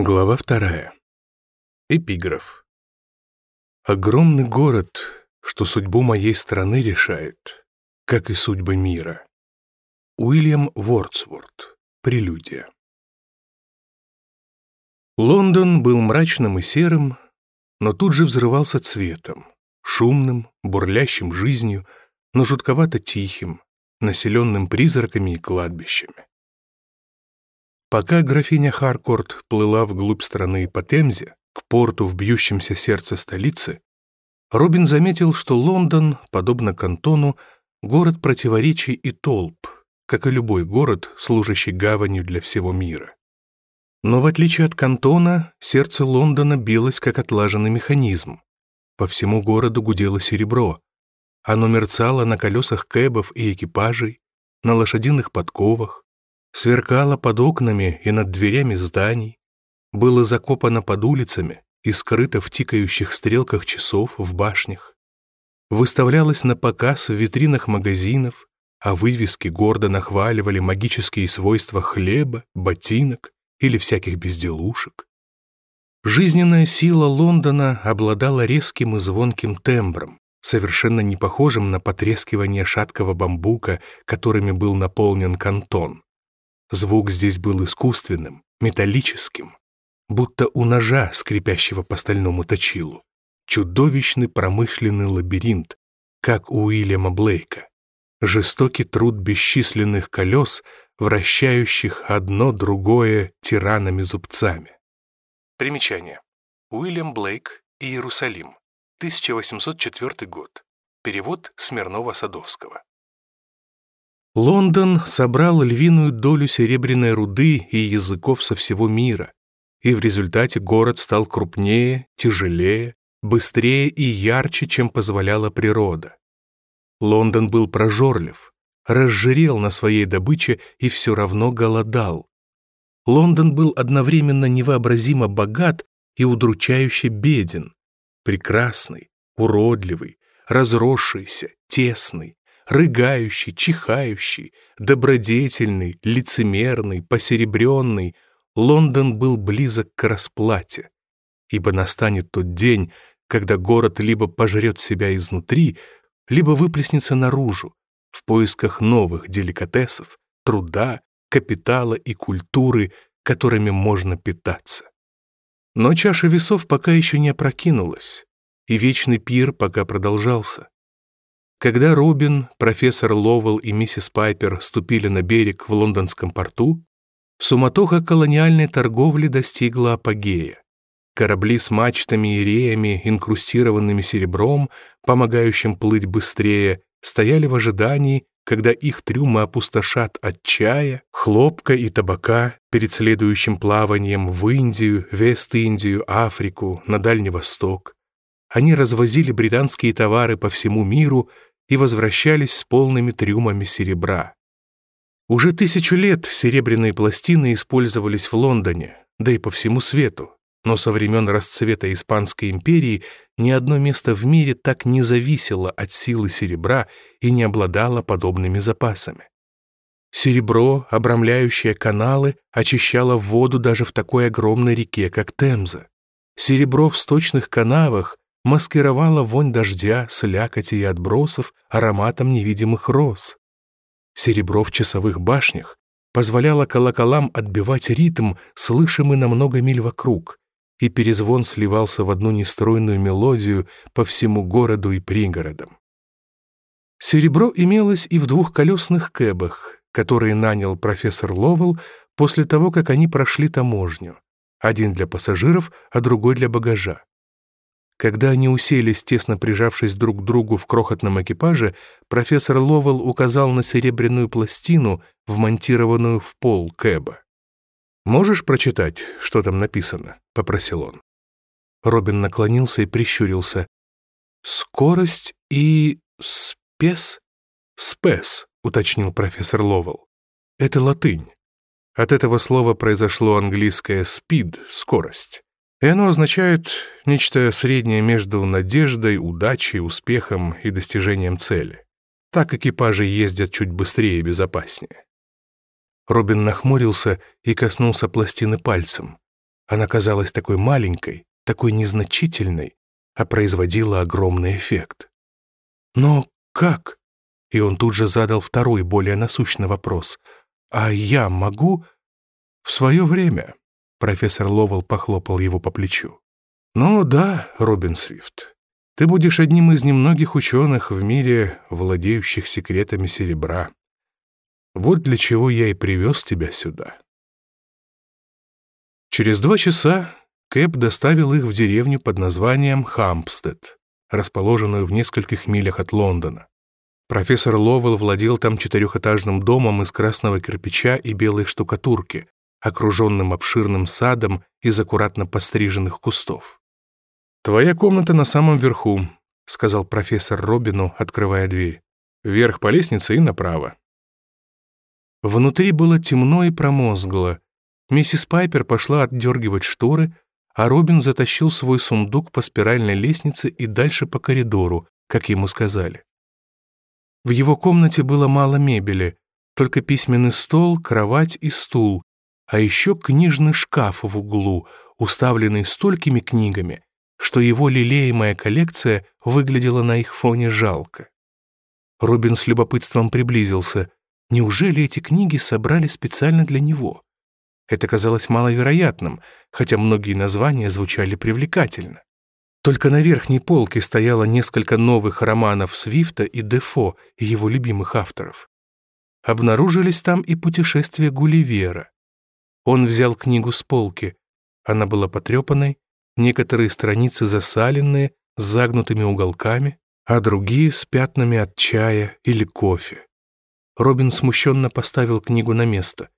Глава вторая. Эпиграф. Огромный город, что судьбу моей страны решает, как и судьбы мира. Уильям Вордсворт. Прелюдия. Лондон был мрачным и серым, но тут же взрывался цветом, шумным, бурлящим жизнью, но жутковато тихим, населенным призраками и кладбищами. Пока графиня Харкорт плыла вглубь страны по Темзе, к порту, в бьющемся сердце столицы, Робин заметил, что Лондон, подобно Кантону, город противоречий и толп, как и любой город, служащий гаванью для всего мира. Но в отличие от Кантона, сердце Лондона билось как отлаженный механизм. По всему городу гудело серебро. Оно мерцало на колесах кэбов и экипажей, на лошадиных подковах, сверкало под окнами и над дверями зданий, было закопано под улицами и скрыто в тикающих стрелках часов в башнях, выставлялось на показ в витринах магазинов, а вывески гордо нахваливали магические свойства хлеба, ботинок или всяких безделушек. Жизненная сила Лондона обладала резким и звонким тембром, совершенно не похожим на потрескивание шаткого бамбука, которыми был наполнен кантон. Звук здесь был искусственным, металлическим, будто у ножа, скрипящего по стальному точилу. Чудовищный промышленный лабиринт, как у Уильяма Блейка. Жестокий труд бесчисленных колес, вращающих одно другое тиранами-зубцами. Примечание. Уильям Блейк, и Иерусалим, 1804 год. Перевод Смирнова-Садовского. Лондон собрал львиную долю серебряной руды и языков со всего мира, и в результате город стал крупнее, тяжелее, быстрее и ярче, чем позволяла природа. Лондон был прожорлив, разжирел на своей добыче и все равно голодал. Лондон был одновременно невообразимо богат и удручающе беден, прекрасный, уродливый, разросшийся, тесный, рыгающий, чихающий, добродетельный, лицемерный, посеребренный, Лондон был близок к расплате, ибо настанет тот день, когда город либо пожрет себя изнутри, либо выплеснется наружу, в поисках новых деликатесов, труда, капитала и культуры, которыми можно питаться. Но чаша весов пока еще не опрокинулась, и вечный пир пока продолжался. Когда Робин, профессор Ловелл и миссис Пайпер ступили на берег в лондонском порту, суматоха колониальной торговли достигла апогея. Корабли с мачтами и реями, инкрустированными серебром, помогающим плыть быстрее, стояли в ожидании, когда их трюмы опустошат от чая, хлопка и табака перед следующим плаванием в Индию, Вест-Индию, Африку, на Дальний Восток. Они развозили британские товары по всему миру – и возвращались с полными трюмами серебра. Уже тысячу лет серебряные пластины использовались в Лондоне, да и по всему свету, но со времен расцвета Испанской империи ни одно место в мире так не зависело от силы серебра и не обладало подобными запасами. Серебро, обрамляющее каналы, очищало воду даже в такой огромной реке, как Темза. Серебро в сточных канавах маскировала вонь дождя, слякоти и отбросов а ароматом невидимых роз. Серебро в часовых башнях позволяло колоколам отбивать ритм, слышимый на много миль вокруг, и перезвон сливался в одну нестройную мелодию по всему городу и пригородам. Серебро имелось и в двухколесных кэбах, которые нанял профессор Ловел после того, как они прошли таможню, один для пассажиров, а другой для багажа. Когда они уселись, тесно прижавшись друг к другу в крохотном экипаже, профессор Ловел указал на серебряную пластину, вмонтированную в пол кэба. «Можешь прочитать, что там написано?» — попросил он. Робин наклонился и прищурился. «Скорость и... спес?» «Спес», — уточнил профессор Ловел. «Это латынь. От этого слова произошло английское «speed» — «скорость». И оно означает нечто среднее между надеждой, удачей, успехом и достижением цели. Так экипажи ездят чуть быстрее и безопаснее. Робин нахмурился и коснулся пластины пальцем. Она казалась такой маленькой, такой незначительной, а производила огромный эффект. Но как? И он тут же задал второй, более насущный вопрос. А я могу? В свое время, Профессор Ловел похлопал его по плечу. «Ну да, Робин Свифт, ты будешь одним из немногих ученых в мире, владеющих секретами серебра. Вот для чего я и привез тебя сюда». Через два часа Кэп доставил их в деревню под названием Хампстед, расположенную в нескольких милях от Лондона. Профессор Ловел владел там четырехэтажным домом из красного кирпича и белой штукатурки, окруженным обширным садом из аккуратно постриженных кустов. «Твоя комната на самом верху», — сказал профессор Робину, открывая дверь. «Вверх по лестнице и направо». Внутри было темно и промозгло. Миссис Пайпер пошла отдергивать шторы, а Робин затащил свой сундук по спиральной лестнице и дальше по коридору, как ему сказали. В его комнате было мало мебели, только письменный стол, кровать и стул, а еще книжный шкаф в углу, уставленный столькими книгами, что его лелеемая коллекция выглядела на их фоне жалко. Робин с любопытством приблизился. Неужели эти книги собрали специально для него? Это казалось маловероятным, хотя многие названия звучали привлекательно. Только на верхней полке стояло несколько новых романов Свифта и Дефо, его любимых авторов. Обнаружились там и путешествия Гулливера, он взял книгу с полки. Она была потрепанной, некоторые страницы засаленные, с загнутыми уголками, а другие с пятнами от чая или кофе. Робин смущенно поставил книгу на место.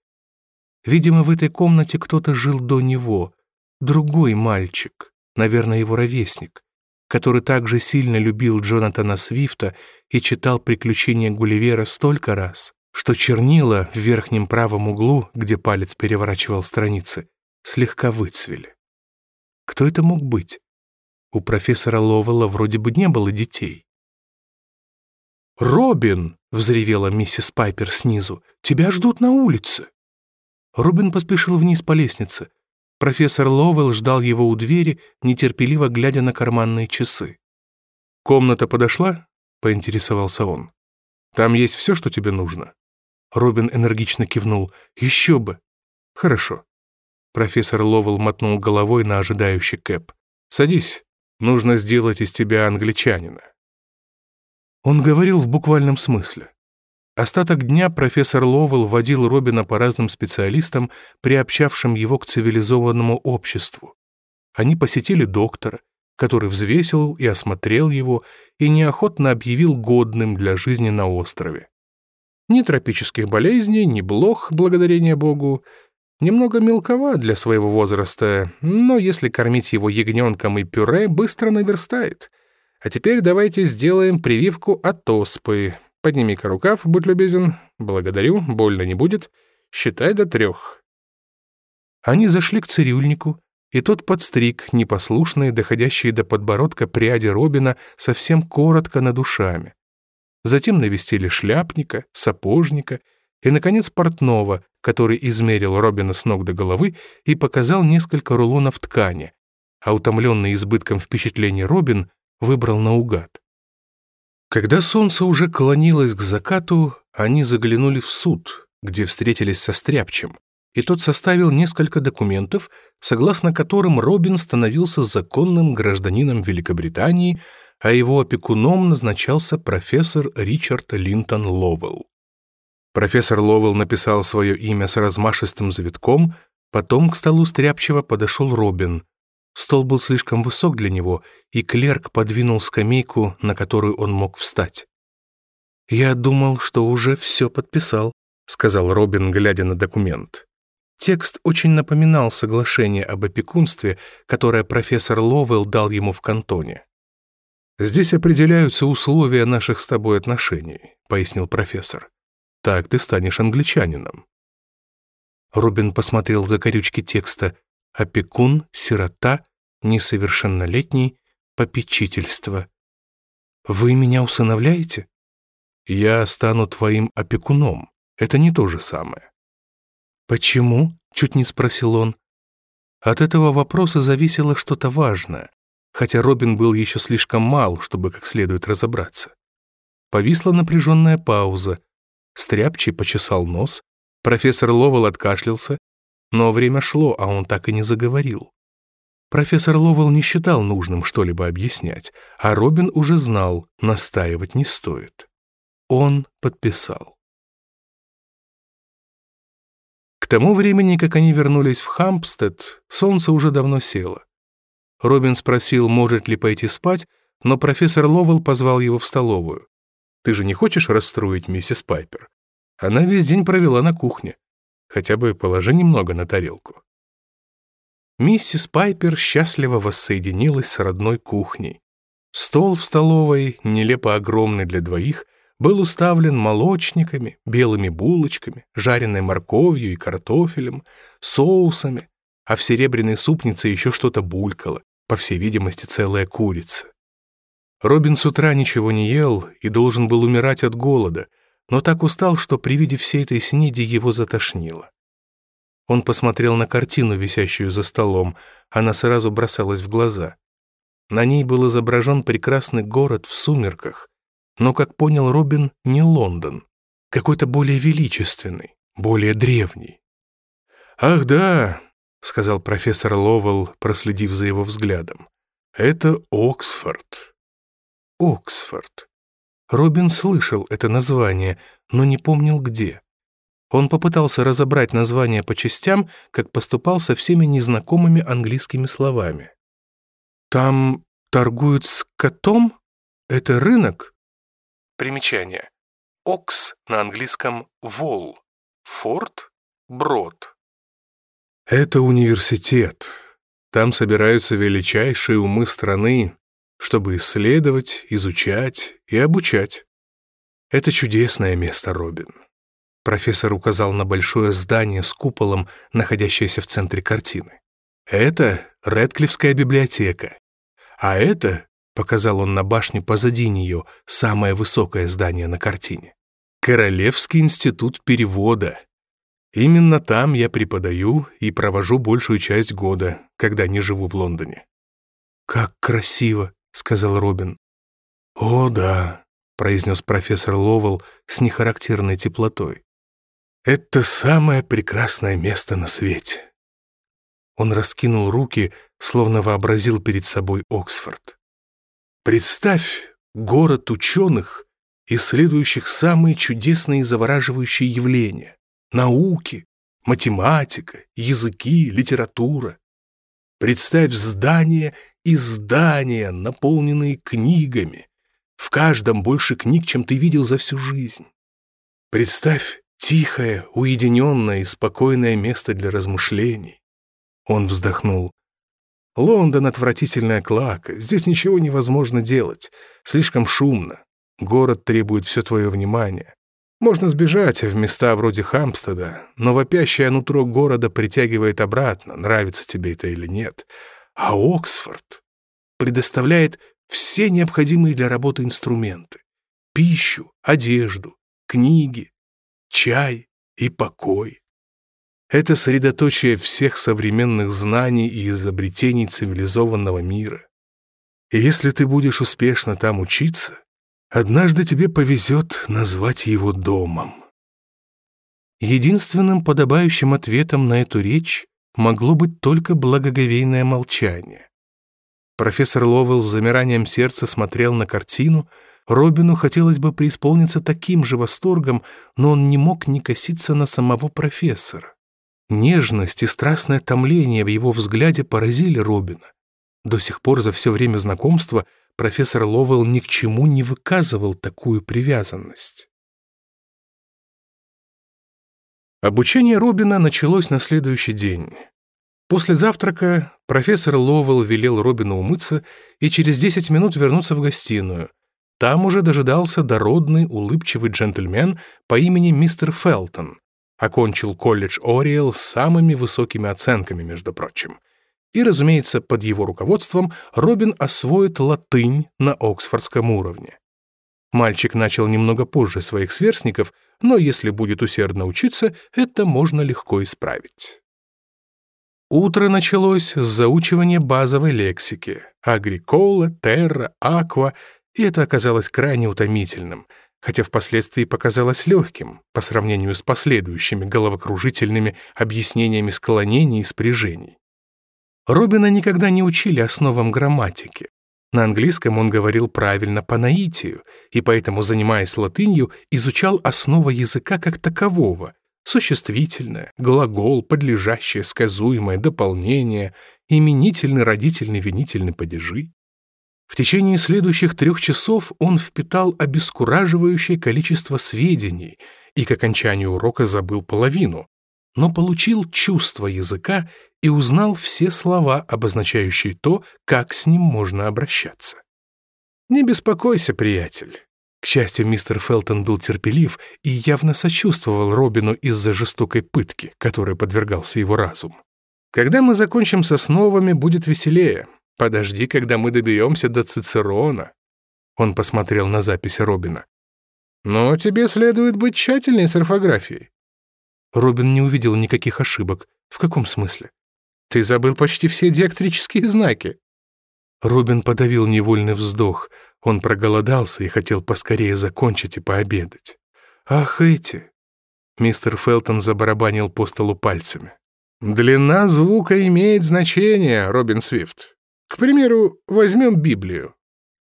Видимо, в этой комнате кто-то жил до него, другой мальчик, наверное, его ровесник, который также сильно любил Джонатана Свифта и читал «Приключения Гулливера» столько раз, что чернила в верхнем правом углу, где палец переворачивал страницы, слегка выцвели. Кто это мог быть? У профессора Ловела вроде бы не было детей. «Робин!» — взревела миссис Пайпер снизу. «Тебя ждут на улице!» Робин поспешил вниз по лестнице. Профессор Ловел ждал его у двери, нетерпеливо глядя на карманные часы. «Комната подошла?» — поинтересовался он. «Там есть все, что тебе нужно?» Робин энергично кивнул. «Еще бы!» «Хорошо». Профессор Ловел мотнул головой на ожидающий Кэп. «Садись. Нужно сделать из тебя англичанина». Он говорил в буквальном смысле. Остаток дня профессор Ловел водил Робина по разным специалистам, приобщавшим его к цивилизованному обществу. Они посетили доктора, который взвесил и осмотрел его и неохотно объявил годным для жизни на острове. Ни тропических болезней, ни блох, благодарение Богу. Немного мелковат для своего возраста, но если кормить его ягненком и пюре, быстро наверстает. А теперь давайте сделаем прививку от оспы. Подними-ка рукав, будь любезен. Благодарю, больно не будет. Считай до трех. Они зашли к цирюльнику, и тот подстриг непослушные, доходящие до подбородка пряди Робина совсем коротко над душами. Затем навестили шляпника, сапожника и, наконец, портного, который измерил Робина с ног до головы и показал несколько рулонов ткани, а утомленный избытком впечатлений Робин выбрал наугад. Когда солнце уже клонилось к закату, они заглянули в суд, где встретились со Стряпчем, и тот составил несколько документов, согласно которым Робин становился законным гражданином Великобритании, а его опекуном назначался профессор Ричард Линтон Ловелл. Профессор Ловелл написал свое имя с размашистым завитком, потом к столу стряпчиво подошел Робин. Стол был слишком высок для него, и клерк подвинул скамейку, на которую он мог встать. «Я думал, что уже все подписал», — сказал Робин, глядя на документ. Текст очень напоминал соглашение об опекунстве, которое профессор Ловелл дал ему в кантоне. «Здесь определяются условия наших с тобой отношений», — пояснил профессор. «Так ты станешь англичанином». Рубин посмотрел за корючки текста «Опекун», «Сирота», «Несовершеннолетний», «Попечительство». «Вы меня усыновляете?» «Я стану твоим опекуном. Это не то же самое». «Почему?» — чуть не спросил он. От этого вопроса зависело что-то важное, хотя Робин был еще слишком мал, чтобы как следует разобраться. Повисла напряженная пауза. Стряпчий почесал нос, профессор Ловел откашлялся, но время шло, а он так и не заговорил. Профессор Ловел не считал нужным что-либо объяснять, а Робин уже знал, настаивать не стоит. Он подписал. К тому времени, как они вернулись в Хампстед, солнце уже давно село. Робин спросил, может ли пойти спать, но профессор Ловел позвал его в столовую. «Ты же не хочешь расстроить миссис Пайпер? Она весь день провела на кухне. Хотя бы положи немного на тарелку». Миссис Пайпер счастливо воссоединилась с родной кухней. Стол в столовой, нелепо огромный для двоих, был уставлен молочниками, белыми булочками, жареной морковью и картофелем, соусами, а в серебряной супнице еще что-то булькало по всей видимости, целая курица. Робин с утра ничего не ел и должен был умирать от голода, но так устал, что при виде всей этой снеди его затошнило. Он посмотрел на картину, висящую за столом. Она сразу бросалась в глаза. На ней был изображен прекрасный город в сумерках, но, как понял Робин, не Лондон. Какой-то более величественный, более древний. «Ах да, — сказал профессор Ловелл, проследив за его взглядом. «Это Оксфорд». «Оксфорд». Робин слышал это название, но не помнил где. Он попытался разобрать название по частям, как поступал со всеми незнакомыми английскими словами. «Там торгуют с котом? Это рынок?» Примечание. «Окс» на английском «вол», «форт» — «брод». Это университет. Там собираются величайшие умы страны, чтобы исследовать, изучать и обучать. Это чудесное место, Робин. Профессор указал на большое здание с куполом, находящееся в центре картины. Это Редклифская библиотека. А это, показал он на башне позади нее, самое высокое здание на картине. Королевский институт перевода — Именно там я преподаю и провожу большую часть года, когда не живу в Лондоне. «Как красиво!» — сказал Робин. «О, да!» — произнес профессор Ловел с нехарактерной теплотой. «Это самое прекрасное место на свете!» Он раскинул руки, словно вообразил перед собой Оксфорд. «Представь город ученых, исследующих самые чудесные и завораживающие явления науки, математика, языки, литература. Представь здание и здания, наполненные книгами. В каждом больше книг, чем ты видел за всю жизнь. Представь тихое, уединенное и спокойное место для размышлений. Он вздохнул. Лондон — отвратительная клака. Здесь ничего невозможно делать. Слишком шумно. Город требует все твое внимание. Можно сбежать в места вроде Хампстеда, но вопящее нутро города притягивает обратно, нравится тебе это или нет. А Оксфорд предоставляет все необходимые для работы инструменты. Пищу, одежду, книги, чай и покой. Это средоточие всех современных знаний и изобретений цивилизованного мира. И если ты будешь успешно там учиться, Однажды тебе повезет назвать его домом. Единственным подобающим ответом на эту речь могло быть только благоговейное молчание. Профессор Ловелл с замиранием сердца смотрел на картину. Робину хотелось бы преисполниться таким же восторгом, но он не мог не коситься на самого профессора. Нежность и страстное томление в его взгляде поразили Робина. До сих пор за все время знакомства — профессор Ловелл ни к чему не выказывал такую привязанность. Обучение Робина началось на следующий день. После завтрака профессор Ловелл велел Робину умыться и через 10 минут вернуться в гостиную. Там уже дожидался дородный, улыбчивый джентльмен по имени мистер Фелтон. Окончил колледж Ориэл с самыми высокими оценками, между прочим — и, разумеется, под его руководством Робин освоит латынь на оксфордском уровне. Мальчик начал немного позже своих сверстников, но если будет усердно учиться, это можно легко исправить. Утро началось с заучивания базовой лексики — агрикола, терра, аква, и это оказалось крайне утомительным, хотя впоследствии показалось легким по сравнению с последующими головокружительными объяснениями склонений и спряжений. Робина никогда не учили основам грамматики. На английском он говорил правильно по наитию, и поэтому, занимаясь латынью, изучал основы языка как такового — существительное, глагол, подлежащее, сказуемое, дополнение, именительный, родительный, винительный падежи. В течение следующих трех часов он впитал обескураживающее количество сведений и к окончанию урока забыл половину, но получил чувство языка и узнал все слова, обозначающие то, как с ним можно обращаться. «Не беспокойся, приятель». К счастью, мистер Фелтон был терпелив и явно сочувствовал Робину из-за жестокой пытки, которой подвергался его разум. «Когда мы закончим со сновами, будет веселее. Подожди, когда мы доберемся до Цицерона». Он посмотрел на записи Робина. «Но тебе следует быть тщательнее с орфографией. Робин не увидел никаких ошибок. В каком смысле? Ты забыл почти все диактрические знаки. Робин подавил невольный вздох. Он проголодался и хотел поскорее закончить и пообедать. «Ах, эти!» Мистер Фелтон забарабанил по столу пальцами. «Длина звука имеет значение, Робин Свифт. К примеру, возьмем Библию.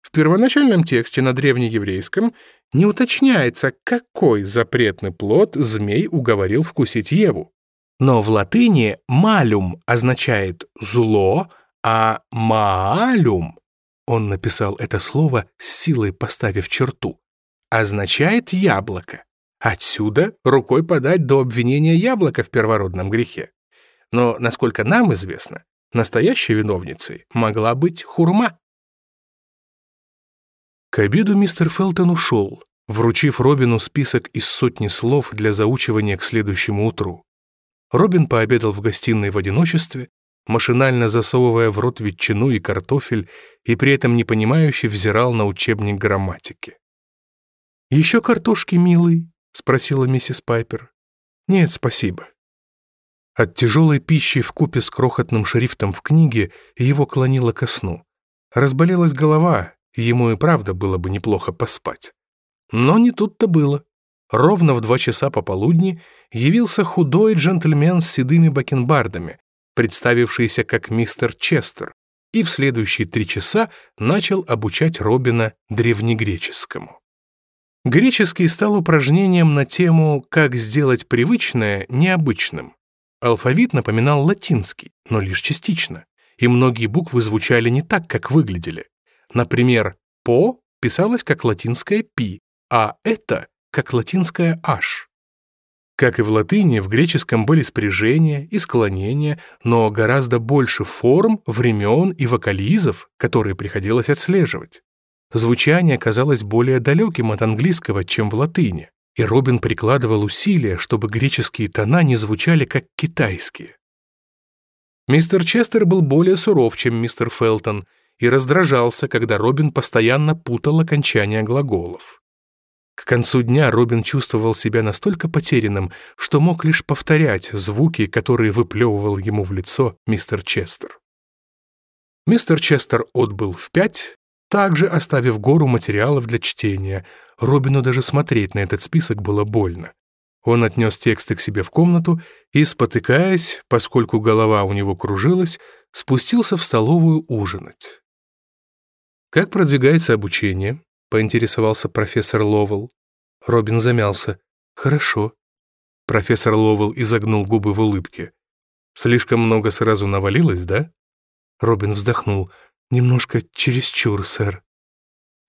В первоначальном тексте на древнееврейском не уточняется, какой запретный плод змей уговорил вкусить Еву. Но в латыни «малюм» означает «зло», а «маалюм» — он написал это слово с силой поставив черту — означает «яблоко». Отсюда рукой подать до обвинения яблока в первородном грехе. Но, насколько нам известно, настоящей виновницей могла быть хурма. К обеду мистер Фелтон ушел, вручив Робину список из сотни слов для заучивания к следующему утру. Робин пообедал в гостиной в одиночестве, машинально засовывая в рот ветчину и картофель, и при этом непонимающе взирал на учебник грамматики. «Еще картошки, милый?» — спросила миссис Пайпер. «Нет, спасибо». От тяжелой пищи в купе с крохотным шрифтом в книге его клонило ко сну. Разболелась голова, Ему и правда было бы неплохо поспать. Но не тут-то было. Ровно в два часа пополудни явился худой джентльмен с седыми бакенбардами, представившийся как мистер Честер, и в следующие три часа начал обучать Робина древнегреческому. Греческий стал упражнением на тему «Как сделать привычное необычным». Алфавит напоминал латинский, но лишь частично, и многие буквы звучали не так, как выглядели. Например, «по» писалось как латинское «пи», а «это» как латинское «аш». Как и в латыни, в греческом были спряжения и склонения, но гораздо больше форм, времен и вокализов, которые приходилось отслеживать. Звучание казалось более далеким от английского, чем в латыни, и Робин прикладывал усилия, чтобы греческие тона не звучали как китайские. Мистер Честер был более суров, чем мистер Фелтон — и раздражался, когда Робин постоянно путал окончания глаголов. К концу дня Робин чувствовал себя настолько потерянным, что мог лишь повторять звуки, которые выплевывал ему в лицо мистер Честер. Мистер Честер отбыл в пять, также оставив гору материалов для чтения. Робину даже смотреть на этот список было больно. Он отнес тексты к себе в комнату и, спотыкаясь, поскольку голова у него кружилась, спустился в столовую ужинать. «Как продвигается обучение?» — поинтересовался профессор Ловел. Робин замялся. «Хорошо». Профессор Ловел изогнул губы в улыбке. «Слишком много сразу навалилось, да?» Робин вздохнул. «Немножко чересчур, сэр».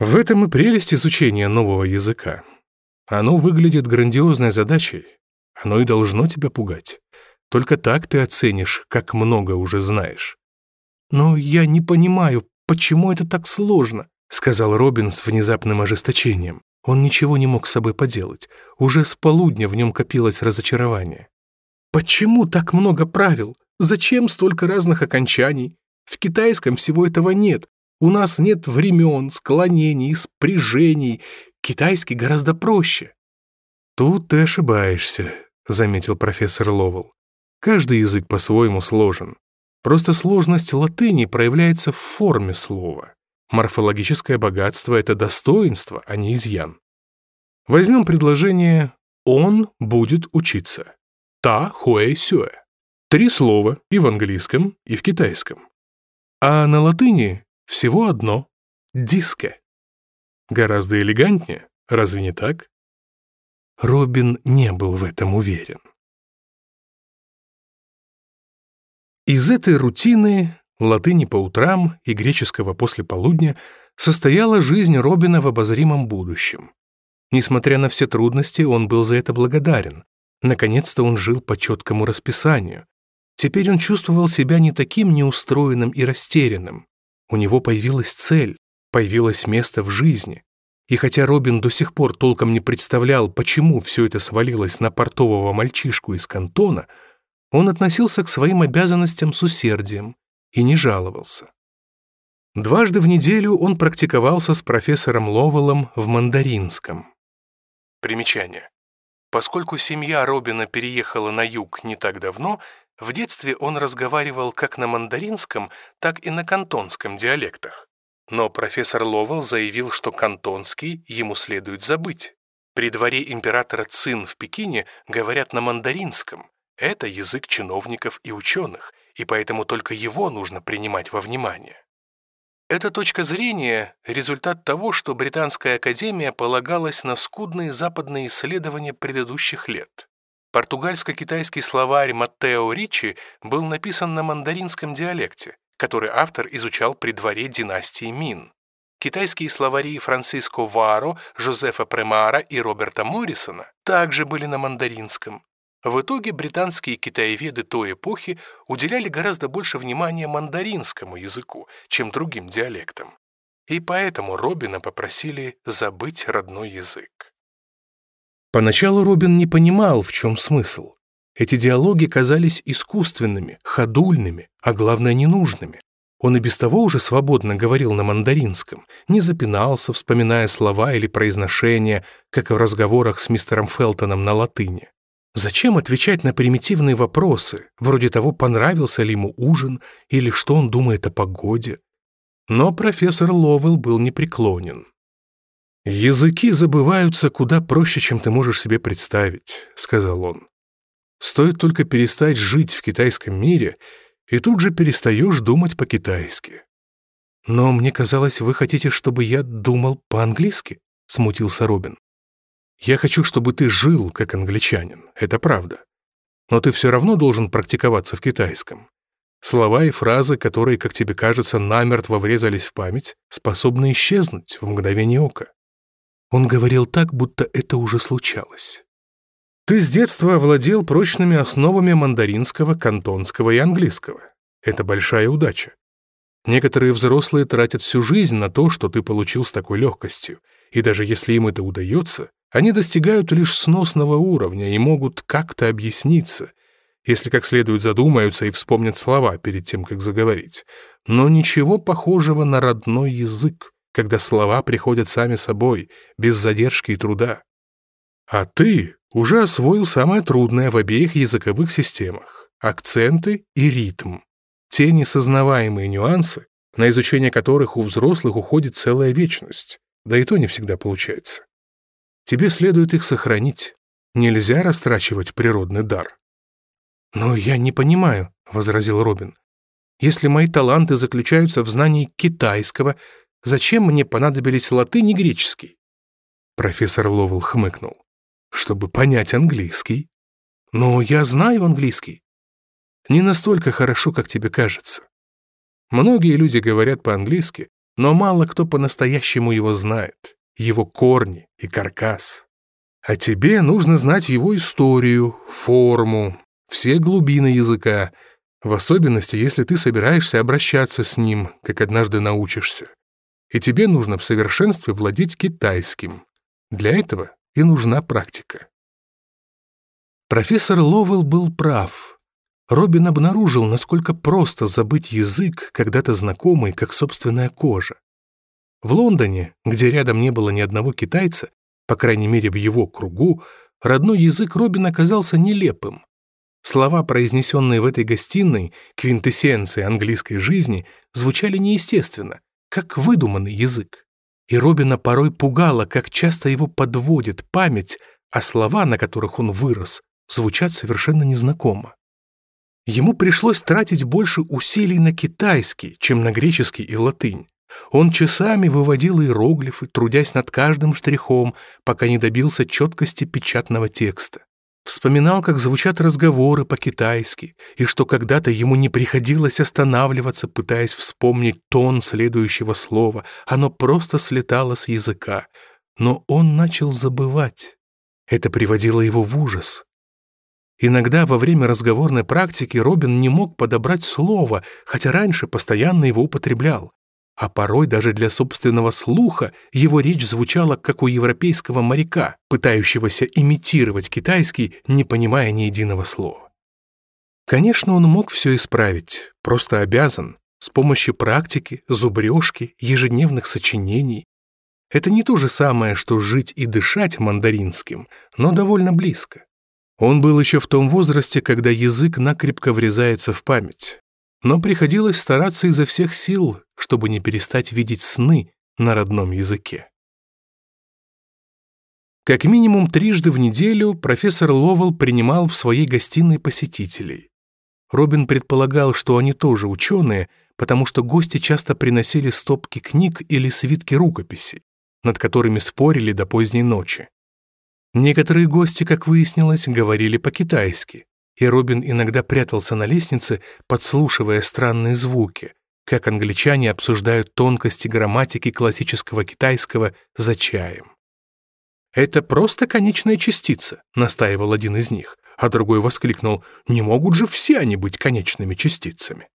В этом и прелесть изучения нового языка. Оно выглядит грандиозной задачей. Оно и должно тебя пугать. Только так ты оценишь, как много уже знаешь. Но я не понимаю, почему это так сложно?» — сказал Робин с внезапным ожесточением. Он ничего не мог с собой поделать. Уже с полудня в нем копилось разочарование. «Почему так много правил? Зачем столько разных окончаний? В китайском всего этого нет. У нас нет времен, склонений, спряжений. Китайский гораздо проще». «Тут ты ошибаешься», — заметил профессор Ловел. «Каждый язык по-своему сложен. Просто сложность латыни проявляется в форме слова. Морфологическое богатство — это достоинство, а не изъян. Возьмем предложение «он будет учиться». «Та хуэй сюэ». Три слова и в английском, и в китайском. А на латыни всего одно — «диске». Гораздо элегантнее, разве не так? Робин не был в этом уверен. Из этой рутины, латыни по утрам и греческого после полудня, состояла жизнь Робина в обозримом будущем. Несмотря на все трудности, он был за это благодарен. Наконец-то он жил по четкому расписанию. Теперь он чувствовал себя не таким неустроенным и растерянным. У него появилась цель, появилось место в жизни. И хотя Робин до сих пор толком не представлял, почему все это свалилось на портового мальчишку из кантона — он относился к своим обязанностям с усердием и не жаловался. Дважды в неделю он практиковался с профессором Ловелом в мандаринском. Примечание. Поскольку семья Робина переехала на юг не так давно, в детстве он разговаривал как на мандаринском, так и на кантонском диалектах. Но профессор Ловел заявил, что кантонский ему следует забыть. При дворе императора Цин в Пекине говорят на мандаринском, это язык чиновников и ученых, и поэтому только его нужно принимать во внимание. Эта точка зрения – результат того, что Британская академия полагалась на скудные западные исследования предыдущих лет. Португальско-китайский словарь Маттео Ричи был написан на мандаринском диалекте, который автор изучал при дворе династии Мин. Китайские словари Франциско Варо, Жозефа Премара и Роберта Моррисона также были на мандаринском, в итоге британские и китаеведы той эпохи уделяли гораздо больше внимания мандаринскому языку, чем другим диалектам. И поэтому Робина попросили забыть родной язык. Поначалу Робин не понимал, в чем смысл. Эти диалоги казались искусственными, ходульными, а главное ненужными. Он и без того уже свободно говорил на мандаринском, не запинался, вспоминая слова или произношения, как в разговорах с мистером Фелтоном на латыни. Зачем отвечать на примитивные вопросы, вроде того, понравился ли ему ужин или что он думает о погоде? Но профессор Ловел был непреклонен. «Языки забываются куда проще, чем ты можешь себе представить», — сказал он. «Стоит только перестать жить в китайском мире, и тут же перестаешь думать по-китайски». «Но мне казалось, вы хотите, чтобы я думал по-английски?» — смутился Робин. Я хочу, чтобы ты жил как англичанин, это правда. Но ты все равно должен практиковаться в китайском. Слова и фразы, которые, как тебе кажется, намертво врезались в память, способны исчезнуть в мгновение ока. Он говорил так, будто это уже случалось. Ты с детства овладел прочными основами мандаринского, кантонского и английского. Это большая удача. Некоторые взрослые тратят всю жизнь на то, что ты получил с такой легкостью, и даже если им это удается, они достигают лишь сносного уровня и могут как-то объясниться, если как следует задумаются и вспомнят слова перед тем, как заговорить. Но ничего похожего на родной язык, когда слова приходят сами собой, без задержки и труда. А ты уже освоил самое трудное в обеих языковых системах — акценты и ритм. Те несознаваемые нюансы, на изучение которых у взрослых уходит целая вечность, да и то не всегда получается. Тебе следует их сохранить. Нельзя растрачивать природный дар». «Но я не понимаю», — возразил Робин. «Если мои таланты заключаются в знании китайского, зачем мне понадобились латынь и греческий?» Профессор Ловел хмыкнул. «Чтобы понять английский». «Но я знаю английский». «Не настолько хорошо, как тебе кажется». Многие люди говорят по-английски, но мало кто по-настоящему его знает его корни и каркас. А тебе нужно знать его историю, форму, все глубины языка, в особенности, если ты собираешься обращаться с ним, как однажды научишься. И тебе нужно в совершенстве владеть китайским. Для этого и нужна практика. Профессор Ловелл был прав. Робин обнаружил, насколько просто забыть язык, когда-то знакомый, как собственная кожа. В Лондоне, где рядом не было ни одного китайца, по крайней мере в его кругу, родной язык Робин оказался нелепым. Слова, произнесенные в этой гостиной, квинтэссенции английской жизни, звучали неестественно, как выдуманный язык. И Робина порой пугало, как часто его подводит память, а слова, на которых он вырос, звучат совершенно незнакомо. Ему пришлось тратить больше усилий на китайский, чем на греческий и латынь. Он часами выводил иероглифы, трудясь над каждым штрихом, пока не добился четкости печатного текста. Вспоминал, как звучат разговоры по-китайски, и что когда-то ему не приходилось останавливаться, пытаясь вспомнить тон следующего слова. Оно просто слетало с языка. Но он начал забывать. Это приводило его в ужас. Иногда во время разговорной практики Робин не мог подобрать слово, хотя раньше постоянно его употреблял а порой даже для собственного слуха его речь звучала, как у европейского моряка, пытающегося имитировать китайский, не понимая ни единого слова. Конечно, он мог все исправить, просто обязан, с помощью практики, зубрежки, ежедневных сочинений. Это не то же самое, что жить и дышать мандаринским, но довольно близко. Он был еще в том возрасте, когда язык накрепко врезается в память. Но приходилось стараться изо всех сил, чтобы не перестать видеть сны на родном языке. Как минимум трижды в неделю профессор Ловел принимал в своей гостиной посетителей. Робин предполагал, что они тоже ученые, потому что гости часто приносили стопки книг или свитки рукописей, над которыми спорили до поздней ночи. Некоторые гости, как выяснилось, говорили по-китайски, и Робин иногда прятался на лестнице, подслушивая странные звуки, как англичане обсуждают тонкости грамматики классического китайского за чаем. «Это просто конечная частица», — настаивал один из них, а другой воскликнул, «Не могут же все они быть конечными частицами».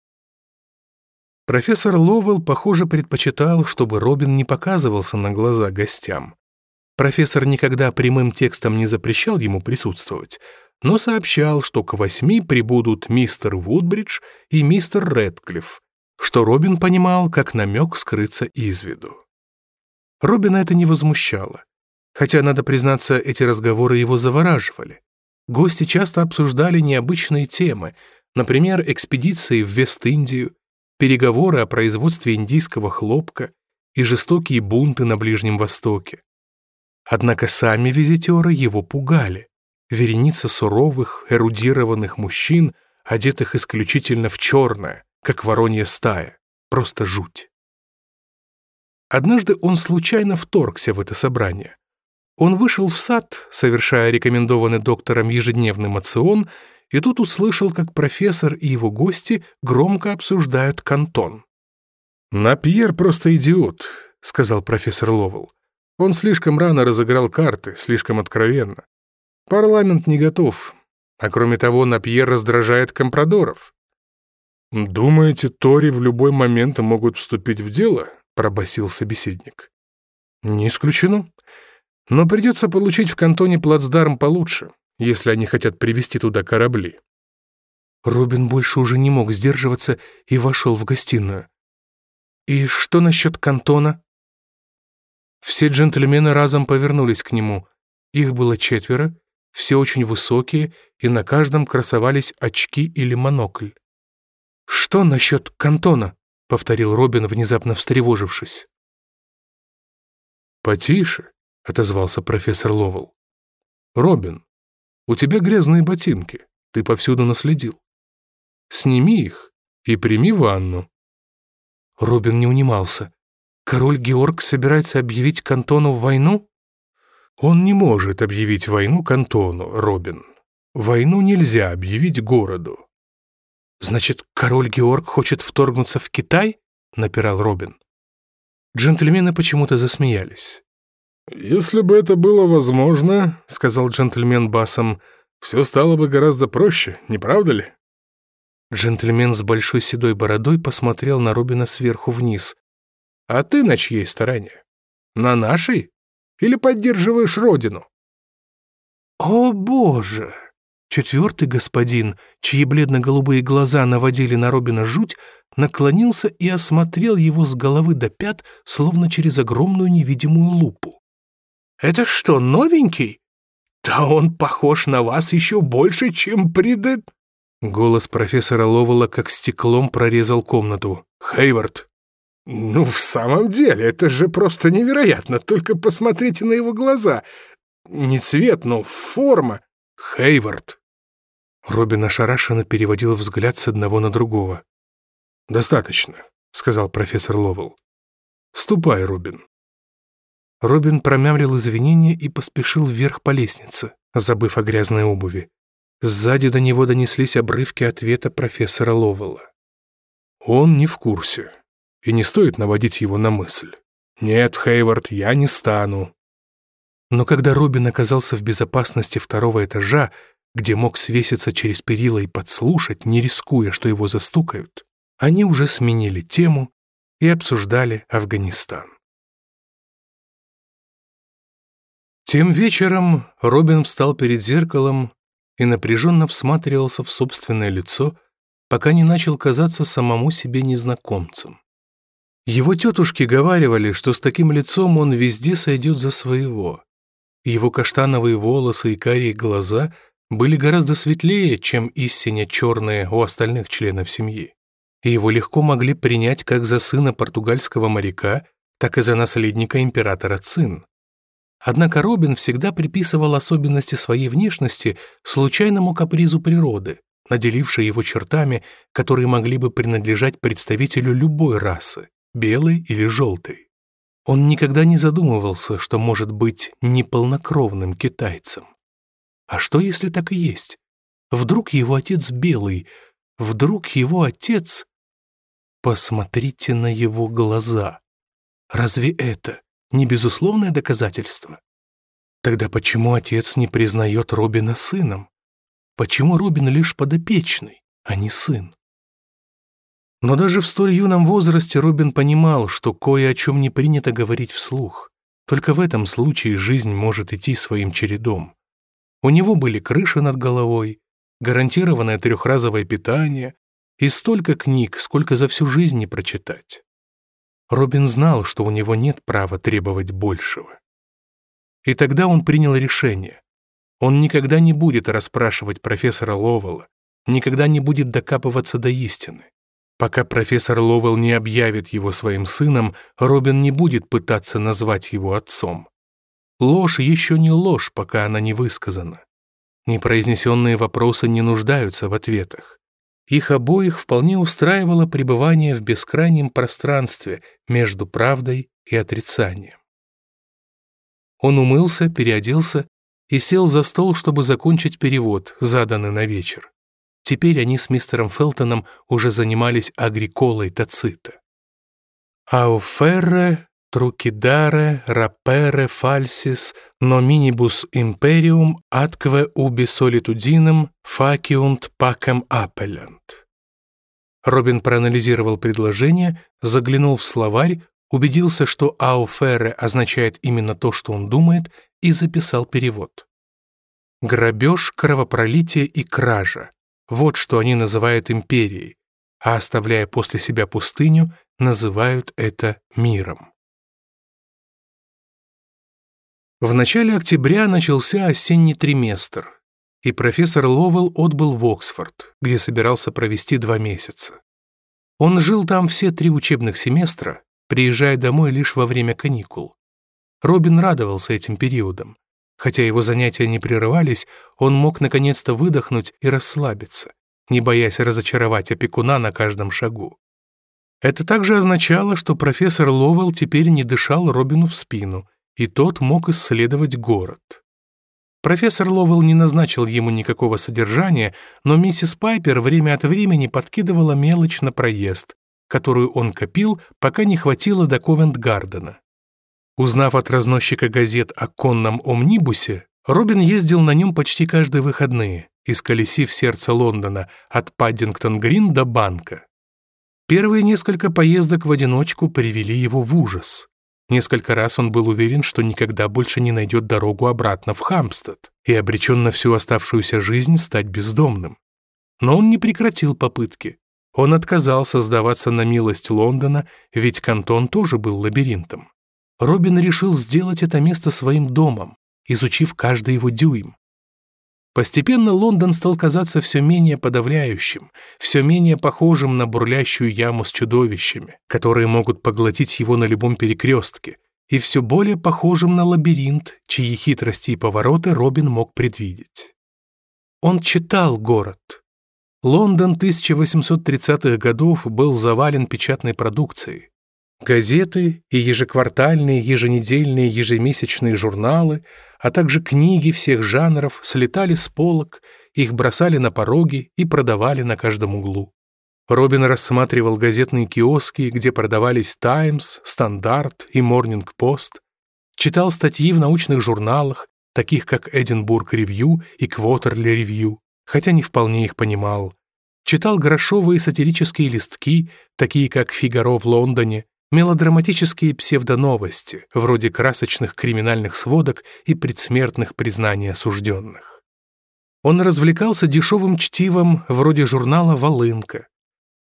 Профессор Ловелл, похоже, предпочитал, чтобы Робин не показывался на глаза гостям. Профессор никогда прямым текстом не запрещал ему присутствовать, но сообщал, что к восьми прибудут мистер Вудбридж и мистер Редклифф что Робин понимал, как намек скрыться из виду. Робина это не возмущало. Хотя, надо признаться, эти разговоры его завораживали. Гости часто обсуждали необычные темы, например, экспедиции в Вест-Индию, переговоры о производстве индийского хлопка и жестокие бунты на Ближнем Востоке. Однако сами визитеры его пугали. Вереница суровых, эрудированных мужчин, одетых исключительно в черное — как воронья стая, просто жуть. Однажды он случайно вторгся в это собрание. Он вышел в сад, совершая рекомендованный доктором ежедневный мацион, и тут услышал, как профессор и его гости громко обсуждают кантон. «Напьер просто идиот», — сказал профессор Ловел. «Он слишком рано разыграл карты, слишком откровенно. Парламент не готов. А кроме того, Напьер раздражает компрадоров. «Думаете, Тори в любой момент могут вступить в дело?» — пробасил собеседник. «Не исключено. Но придется получить в кантоне плацдарм получше, если они хотят привезти туда корабли». Рубин больше уже не мог сдерживаться и вошел в гостиную. «И что насчет кантона?» Все джентльмены разом повернулись к нему. Их было четверо, все очень высокие, и на каждом красовались очки или монокль. «Что насчет Кантона?» — повторил Робин, внезапно встревожившись. «Потише», — отозвался профессор Ловел. «Робин, у тебя грязные ботинки, ты повсюду наследил. Сними их и прими ванну». Робин не унимался. «Король Георг собирается объявить Кантону войну?» «Он не может объявить войну Кантону, Робин. Войну нельзя объявить городу. «Значит, король Георг хочет вторгнуться в Китай?» — напирал Робин. Джентльмены почему-то засмеялись. «Если бы это было возможно, — сказал джентльмен басом, — все стало бы гораздо проще, не правда ли?» Джентльмен с большой седой бородой посмотрел на Робина сверху вниз. «А ты на чьей стороне? На нашей? Или поддерживаешь родину?» «О, боже!» Четвертый господин, чьи бледно-голубые глаза наводили на Робина жуть, наклонился и осмотрел его с головы до пят, словно через огромную невидимую лупу. «Это что, новенький? Да он похож на вас еще больше, чем предыд. Голос профессора Ловела как стеклом прорезал комнату. «Хейвард!» «Ну, в самом деле, это же просто невероятно! Только посмотрите на его глаза! Не цвет, но форма! Хейвард!» Робин ошарашенно переводил взгляд с одного на другого. «Достаточно», — сказал профессор Ловел. «Ступай, Робин». Робин промямлил извинения и поспешил вверх по лестнице, забыв о грязной обуви. Сзади до него донеслись обрывки ответа профессора Ловела. «Он не в курсе, и не стоит наводить его на мысль. Нет, Хейвард, я не стану». Но когда Робин оказался в безопасности второго этажа, где мог свеситься через перила и подслушать, не рискуя, что его застукают, они уже сменили тему и обсуждали Афганистан. Тем вечером Робин встал перед зеркалом и напряженно всматривался в собственное лицо, пока не начал казаться самому себе незнакомцем. Его тетушки говаривали, что с таким лицом он везде сойдет за своего. Его каштановые волосы и карие глаза были гораздо светлее, чем истинно черные у остальных членов семьи, и его легко могли принять как за сына португальского моряка, так и за наследника императора Цин. Однако Робин всегда приписывал особенности своей внешности случайному капризу природы, наделившей его чертами, которые могли бы принадлежать представителю любой расы, белой или желтой. Он никогда не задумывался, что может быть неполнокровным китайцем. А что, если так и есть? Вдруг его отец белый? Вдруг его отец... Посмотрите на его глаза. Разве это не безусловное доказательство? Тогда почему отец не признает Робина сыном? Почему Робин лишь подопечный, а не сын? Но даже в столь юном возрасте Робин понимал, что кое о чем не принято говорить вслух. Только в этом случае жизнь может идти своим чередом. У него были крыша над головой, гарантированное трехразовое питание и столько книг, сколько за всю жизнь не прочитать. Робин знал, что у него нет права требовать большего. И тогда он принял решение. Он никогда не будет расспрашивать профессора Ловела, никогда не будет докапываться до истины. Пока профессор Ловел не объявит его своим сыном, Робин не будет пытаться назвать его отцом. Ложь еще не ложь, пока она не высказана. Непроизнесенные вопросы не нуждаются в ответах. Их обоих вполне устраивало пребывание в бескрайнем пространстве между правдой и отрицанием. Он умылся, переоделся и сел за стол, чтобы закончить перевод, заданный на вечер. Теперь они с мистером Фелтоном уже занимались агриколой тацита. «Ауферре trucidare, rapere, falsis, nominibus imperium atque ubi solitudinem faciunt pacem appellant. Робин проанализировал предложение, заглянул в словарь, убедился, что «ауферре» означает именно то, что он думает, и записал перевод. Грабеж, кровопролитие и кража — вот что они называют империей, а оставляя после себя пустыню, называют это миром. В начале октября начался осенний триместр, и профессор Ловел отбыл в Оксфорд, где собирался провести два месяца. Он жил там все три учебных семестра, приезжая домой лишь во время каникул. Робин радовался этим периодам. Хотя его занятия не прерывались, он мог наконец-то выдохнуть и расслабиться, не боясь разочаровать опекуна на каждом шагу. Это также означало, что профессор Ловел теперь не дышал Робину в спину, и тот мог исследовать город. Профессор Ловелл не назначил ему никакого содержания, но миссис Пайпер время от времени подкидывала мелочь на проезд, которую он копил, пока не хватило до Ковент-Гардена. Узнав от разносчика газет о конном омнибусе, Робин ездил на нем почти каждые выходные, исколесив сердце Лондона от Паддингтон-Грин до банка. Первые несколько поездок в одиночку привели его в ужас. Несколько раз он был уверен, что никогда больше не найдет дорогу обратно в Хампстед и обречен на всю оставшуюся жизнь стать бездомным. Но он не прекратил попытки. Он отказался сдаваться на милость Лондона, ведь кантон тоже был лабиринтом. Робин решил сделать это место своим домом, изучив каждый его дюйм, Постепенно Лондон стал казаться все менее подавляющим, все менее похожим на бурлящую яму с чудовищами, которые могут поглотить его на любом перекрестке, и все более похожим на лабиринт, чьи хитрости и повороты Робин мог предвидеть. Он читал город. Лондон 1830-х годов был завален печатной продукцией. Газеты и ежеквартальные, еженедельные, ежемесячные журналы, а также книги всех жанров слетали с полок, их бросали на пороги и продавали на каждом углу. Робин рассматривал газетные киоски, где продавались «Таймс», «Стандарт» и «Морнинг Пост», читал статьи в научных журналах, таких как «Эдинбург Ревью» и «Квотерли Ревью», хотя не вполне их понимал. Читал грошовые сатирические листки, такие как «Фигаро в Лондоне», мелодраматические псевдоновости, вроде красочных криминальных сводок и предсмертных признаний осужденных. Он развлекался дешевым чтивом вроде журнала «Волынка».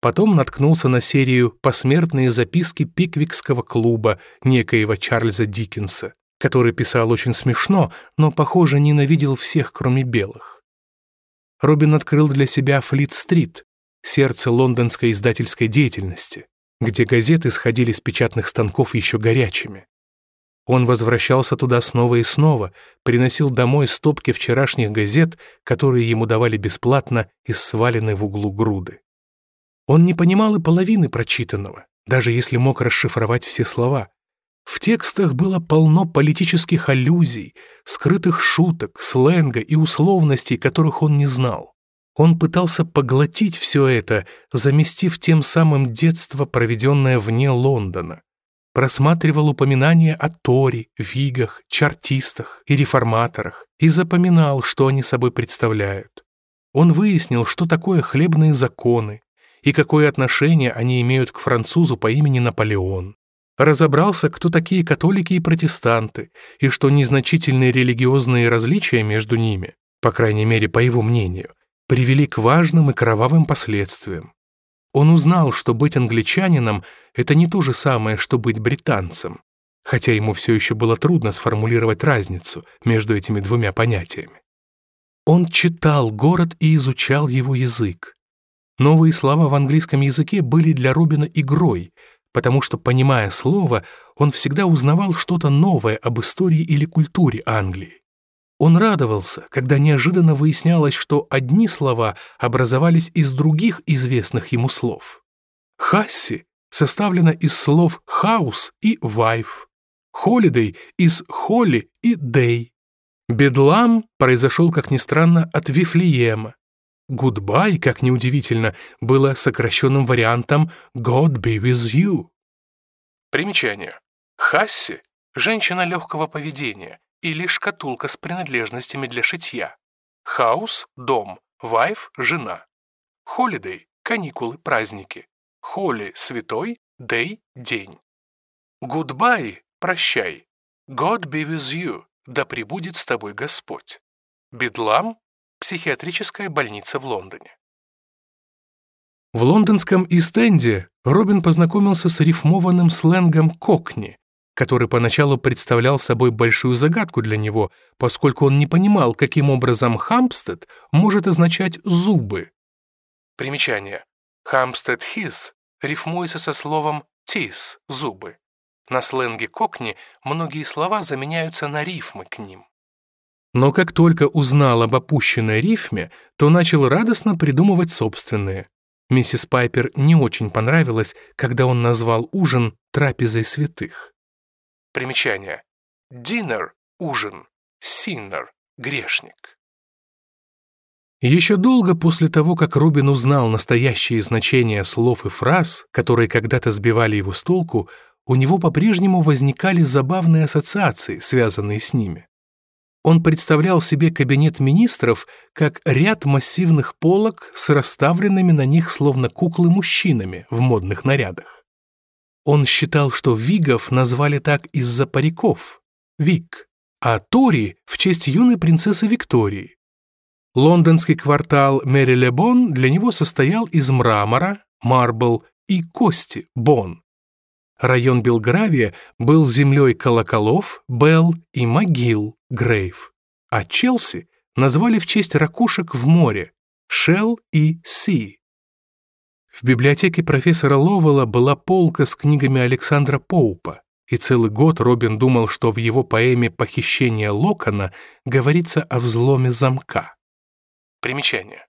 Потом наткнулся на серию «Посмертные записки пиквикского клуба» некоего Чарльза Диккенса, который писал очень смешно, но, похоже, ненавидел всех, кроме белых. Робин открыл для себя Флит-стрит, сердце лондонской издательской деятельности, где газеты сходили с печатных станков еще горячими. Он возвращался туда снова и снова, приносил домой стопки вчерашних газет, которые ему давали бесплатно из сваленной в углу груды. Он не понимал и половины прочитанного, даже если мог расшифровать все слова. В текстах было полно политических аллюзий, скрытых шуток, сленга и условностей, которых он не знал. Он пытался поглотить все это, заместив тем самым детство, проведенное вне Лондона. Просматривал упоминания о Торе, Вигах, Чартистах и реформаторах и запоминал, что они собой представляют. Он выяснил, что такое хлебные законы и какое отношение они имеют к французу по имени Наполеон разобрался, кто такие католики и протестанты, и что незначительные религиозные различия между ними, по крайней мере, по его мнению, привели к важным и кровавым последствиям. Он узнал, что быть англичанином — это не то же самое, что быть британцем, хотя ему все еще было трудно сформулировать разницу между этими двумя понятиями. Он читал город и изучал его язык. Новые слова в английском языке были для Робина игрой, потому что, понимая слово, он всегда узнавал что-то новое об истории или культуре Англии. Он радовался, когда неожиданно выяснялось, что одни слова образовались из других известных ему слов. «Хасси» составлена из слов «хаус» и «вайф», «холидей» из «холли» и «дей». «Бедлам» произошел, как ни странно, от Вифлеема. «Goodbye», как неудивительно, было сокращенным вариантом «God be with you». Примечание. «Hussy» — женщина легкого поведения — или шкатулка с принадлежностями для шитья. House – дом, wife – жена. Holiday – каникулы, праздники. Holy – святой, day – день. Goodbye – прощай. God be with you – да пребудет с тобой Господь. Бедлам – психиатрическая больница в Лондоне. В лондонском Ист-Энде Робин познакомился с рифмованным сленгом «кокни», который поначалу представлял собой большую загадку для него, поскольку он не понимал, каким образом «хампстед» может означать «зубы». Примечание. «Хампстед хис» рифмуется со словом «тис» — «зубы». На сленге кокни многие слова заменяются на рифмы к ним. Но как только узнал об опущенной рифме, то начал радостно придумывать собственные. Миссис Пайпер не очень понравилось, когда он назвал ужин «трапезой святых». Примечание. Динер – ужин, синнер – грешник. Еще долго после того, как Рубин узнал настоящее значение слов и фраз, которые когда-то сбивали его с толку, у него по-прежнему возникали забавные ассоциации, связанные с ними. Он представлял себе кабинет министров как ряд массивных полок с расставленными на них словно куклы мужчинами в модных нарядах. Он считал, что вигов назвали так из-за париков – вик, а тори – в честь юной принцессы Виктории. Лондонский квартал Мэри-Ле-Бон для него состоял из мрамора, марбл и кости – бон. Район Белгравия был землей колоколов, белл и могил – грейв. А Челси назвали в честь ракушек в море – шелл и си. В библиотеке профессора Ловела была полка с книгами Александра Поупа, и целый год Робин думал, что в его поэме «Похищение Локона» говорится о взломе замка. Примечание.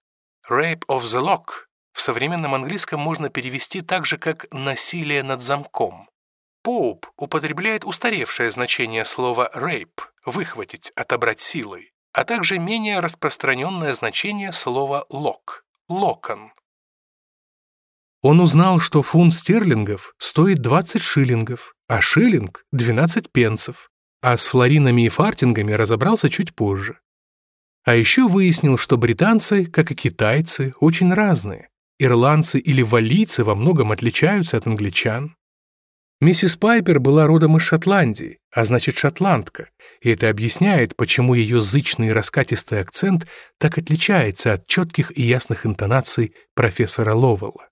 «Rape of the Lock» в современном английском можно перевести так же, как «насилие над замком». Поуп употребляет устаревшее значение слова «rape» — «выхватить», «отобрать силой», а также менее распространенное значение слова «лок» — «локон», он узнал, что фунт стерлингов стоит 20 шиллингов, а шиллинг — 12 пенсов. А с флоринами и фартингами разобрался чуть позже. А еще выяснил, что британцы, как и китайцы, очень разные. Ирландцы или валийцы во многом отличаются от англичан. Миссис Пайпер была родом из Шотландии, а значит шотландка, и это объясняет, почему ее зычный и раскатистый акцент так отличается от четких и ясных интонаций профессора Ловелла.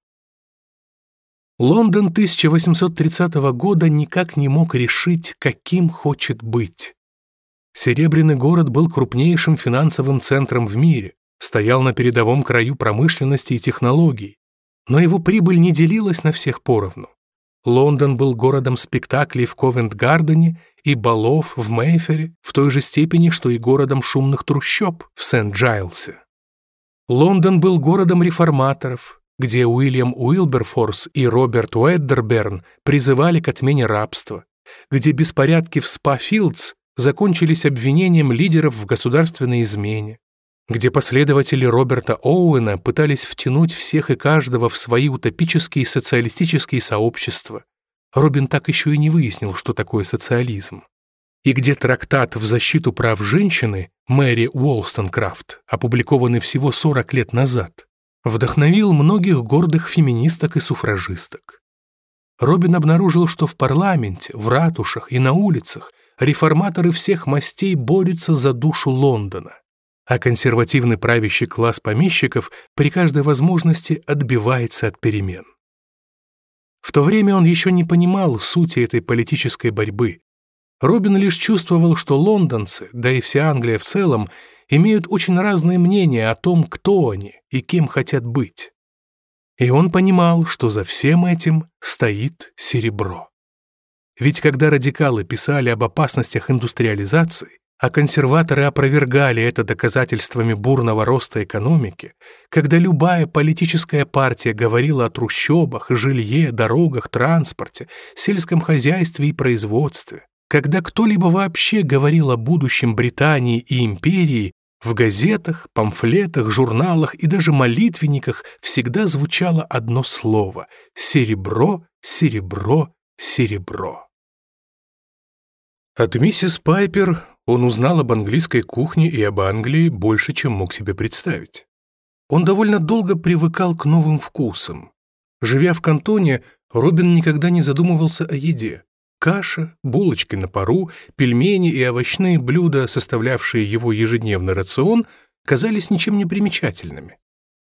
Лондон 1830 года никак не мог решить, каким хочет быть. Серебряный город был крупнейшим финансовым центром в мире, стоял на передовом краю промышленности и технологий, но его прибыль не делилась на всех поровну. Лондон был городом спектаклей в Ковент-Гардене и балов в Мейфере в той же степени, что и городом шумных трущоб в Сент-Джайлсе. Лондон был городом реформаторов, где Уильям Уилберфорс и Роберт Уэддерберн призывали к отмене рабства, где беспорядки в Спафилдс закончились обвинением лидеров в государственной измене, где последователи Роберта Оуэна пытались втянуть всех и каждого в свои утопические социалистические сообщества. Робин так еще и не выяснил, что такое социализм. И где трактат в защиту прав женщины Мэри Уолстонкрафт, опубликованный всего 40 лет назад, вдохновил многих гордых феминисток и суфражисток. Робин обнаружил, что в парламенте, в ратушах и на улицах реформаторы всех мастей борются за душу Лондона, а консервативный правящий класс помещиков при каждой возможности отбивается от перемен. В то время он еще не понимал сути этой политической борьбы. Робин лишь чувствовал, что лондонцы, да и вся Англия в целом, имеют очень разные мнения о том, кто они и кем хотят быть. И он понимал, что за всем этим стоит серебро. Ведь когда радикалы писали об опасностях индустриализации, а консерваторы опровергали это доказательствами бурного роста экономики, когда любая политическая партия говорила о трущобах, жилье, дорогах, транспорте, сельском хозяйстве и производстве, когда кто-либо вообще говорил о будущем Британии и империи, в газетах, памфлетах, журналах и даже молитвенниках всегда звучало одно слово — серебро, серебро, серебро. От миссис Пайпер он узнал об английской кухне и об Англии больше, чем мог себе представить. Он довольно долго привыкал к новым вкусам. Живя в кантоне, Робин никогда не задумывался о еде. Каша, булочки на пару, пельмени и овощные блюда, составлявшие его ежедневный рацион, казались ничем не примечательными.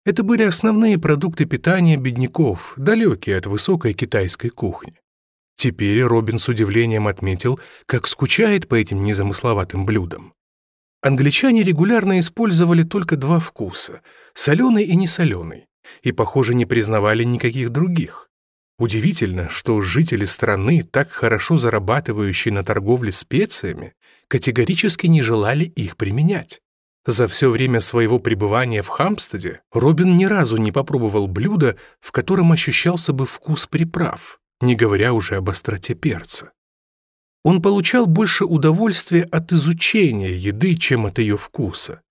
Это были основные продукты питания бедняков, далекие от высокой китайской кухни. Теперь Робин с удивлением отметил, как скучает по этим незамысловатым блюдам. Англичане регулярно использовали только два вкуса — соленый и несоленый, и, похоже, не признавали никаких других. Удивительно, что жители страны, так хорошо зарабатывающие на торговле специями, категорически не желали их применять. За все время своего пребывания в Хамстеде Робин ни разу не попробовал блюда, в котором ощущался бы вкус приправ, не говоря уже об остроте перца. Он получал больше удовольствия от изучения еды, чем от ее вкуса.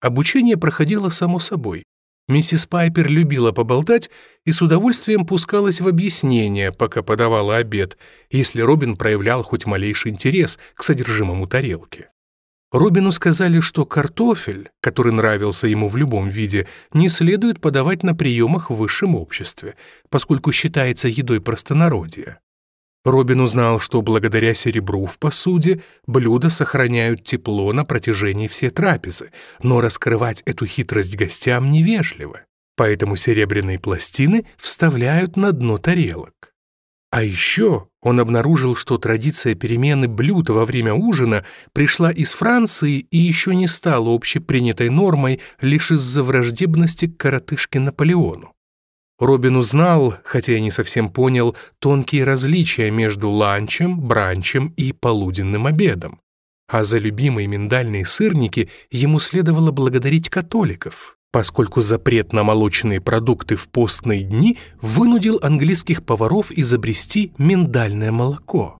Обучение проходило само собой, Миссис Пайпер любила поболтать и с удовольствием пускалась в объяснение, пока подавала обед, если Робин проявлял хоть малейший интерес к содержимому тарелки. Робину сказали, что картофель, который нравился ему в любом виде, не следует подавать на приемах в высшем обществе, поскольку считается едой простонародья. Робин узнал, что благодаря серебру в посуде блюда сохраняют тепло на протяжении всей трапезы, но раскрывать эту хитрость гостям невежливо, поэтому серебряные пластины вставляют на дно тарелок. А еще он обнаружил, что традиция перемены блюд во время ужина пришла из Франции и еще не стала общепринятой нормой лишь из-за враждебности к коротышке Наполеону. Робин узнал, хотя и не совсем понял, тонкие различия между ланчем, бранчем и полуденным обедом. А за любимые миндальные сырники ему следовало благодарить католиков, поскольку запрет на молочные продукты в постные дни вынудил английских поваров изобрести миндальное молоко.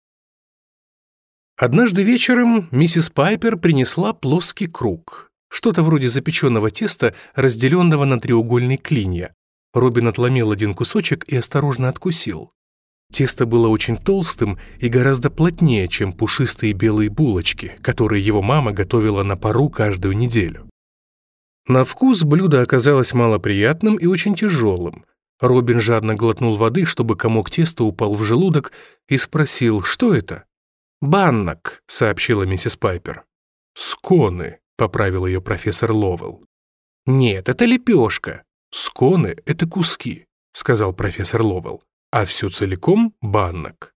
Однажды вечером миссис Пайпер принесла плоский круг, что-то вроде запеченного теста, разделенного на треугольные клинья, Робин отломил один кусочек и осторожно откусил. Тесто было очень толстым и гораздо плотнее, чем пушистые белые булочки, которые его мама готовила на пару каждую неделю. На вкус блюдо оказалось малоприятным и очень тяжелым. Робин жадно глотнул воды, чтобы комок теста упал в желудок, и спросил, что это? «Баннок», — сообщила миссис Пайпер. «Сконы», — поправил ее профессор Ловелл. «Нет, это лепешка», «Сконы — это куски», — сказал профессор Ловелл, «а все целиком — баннок».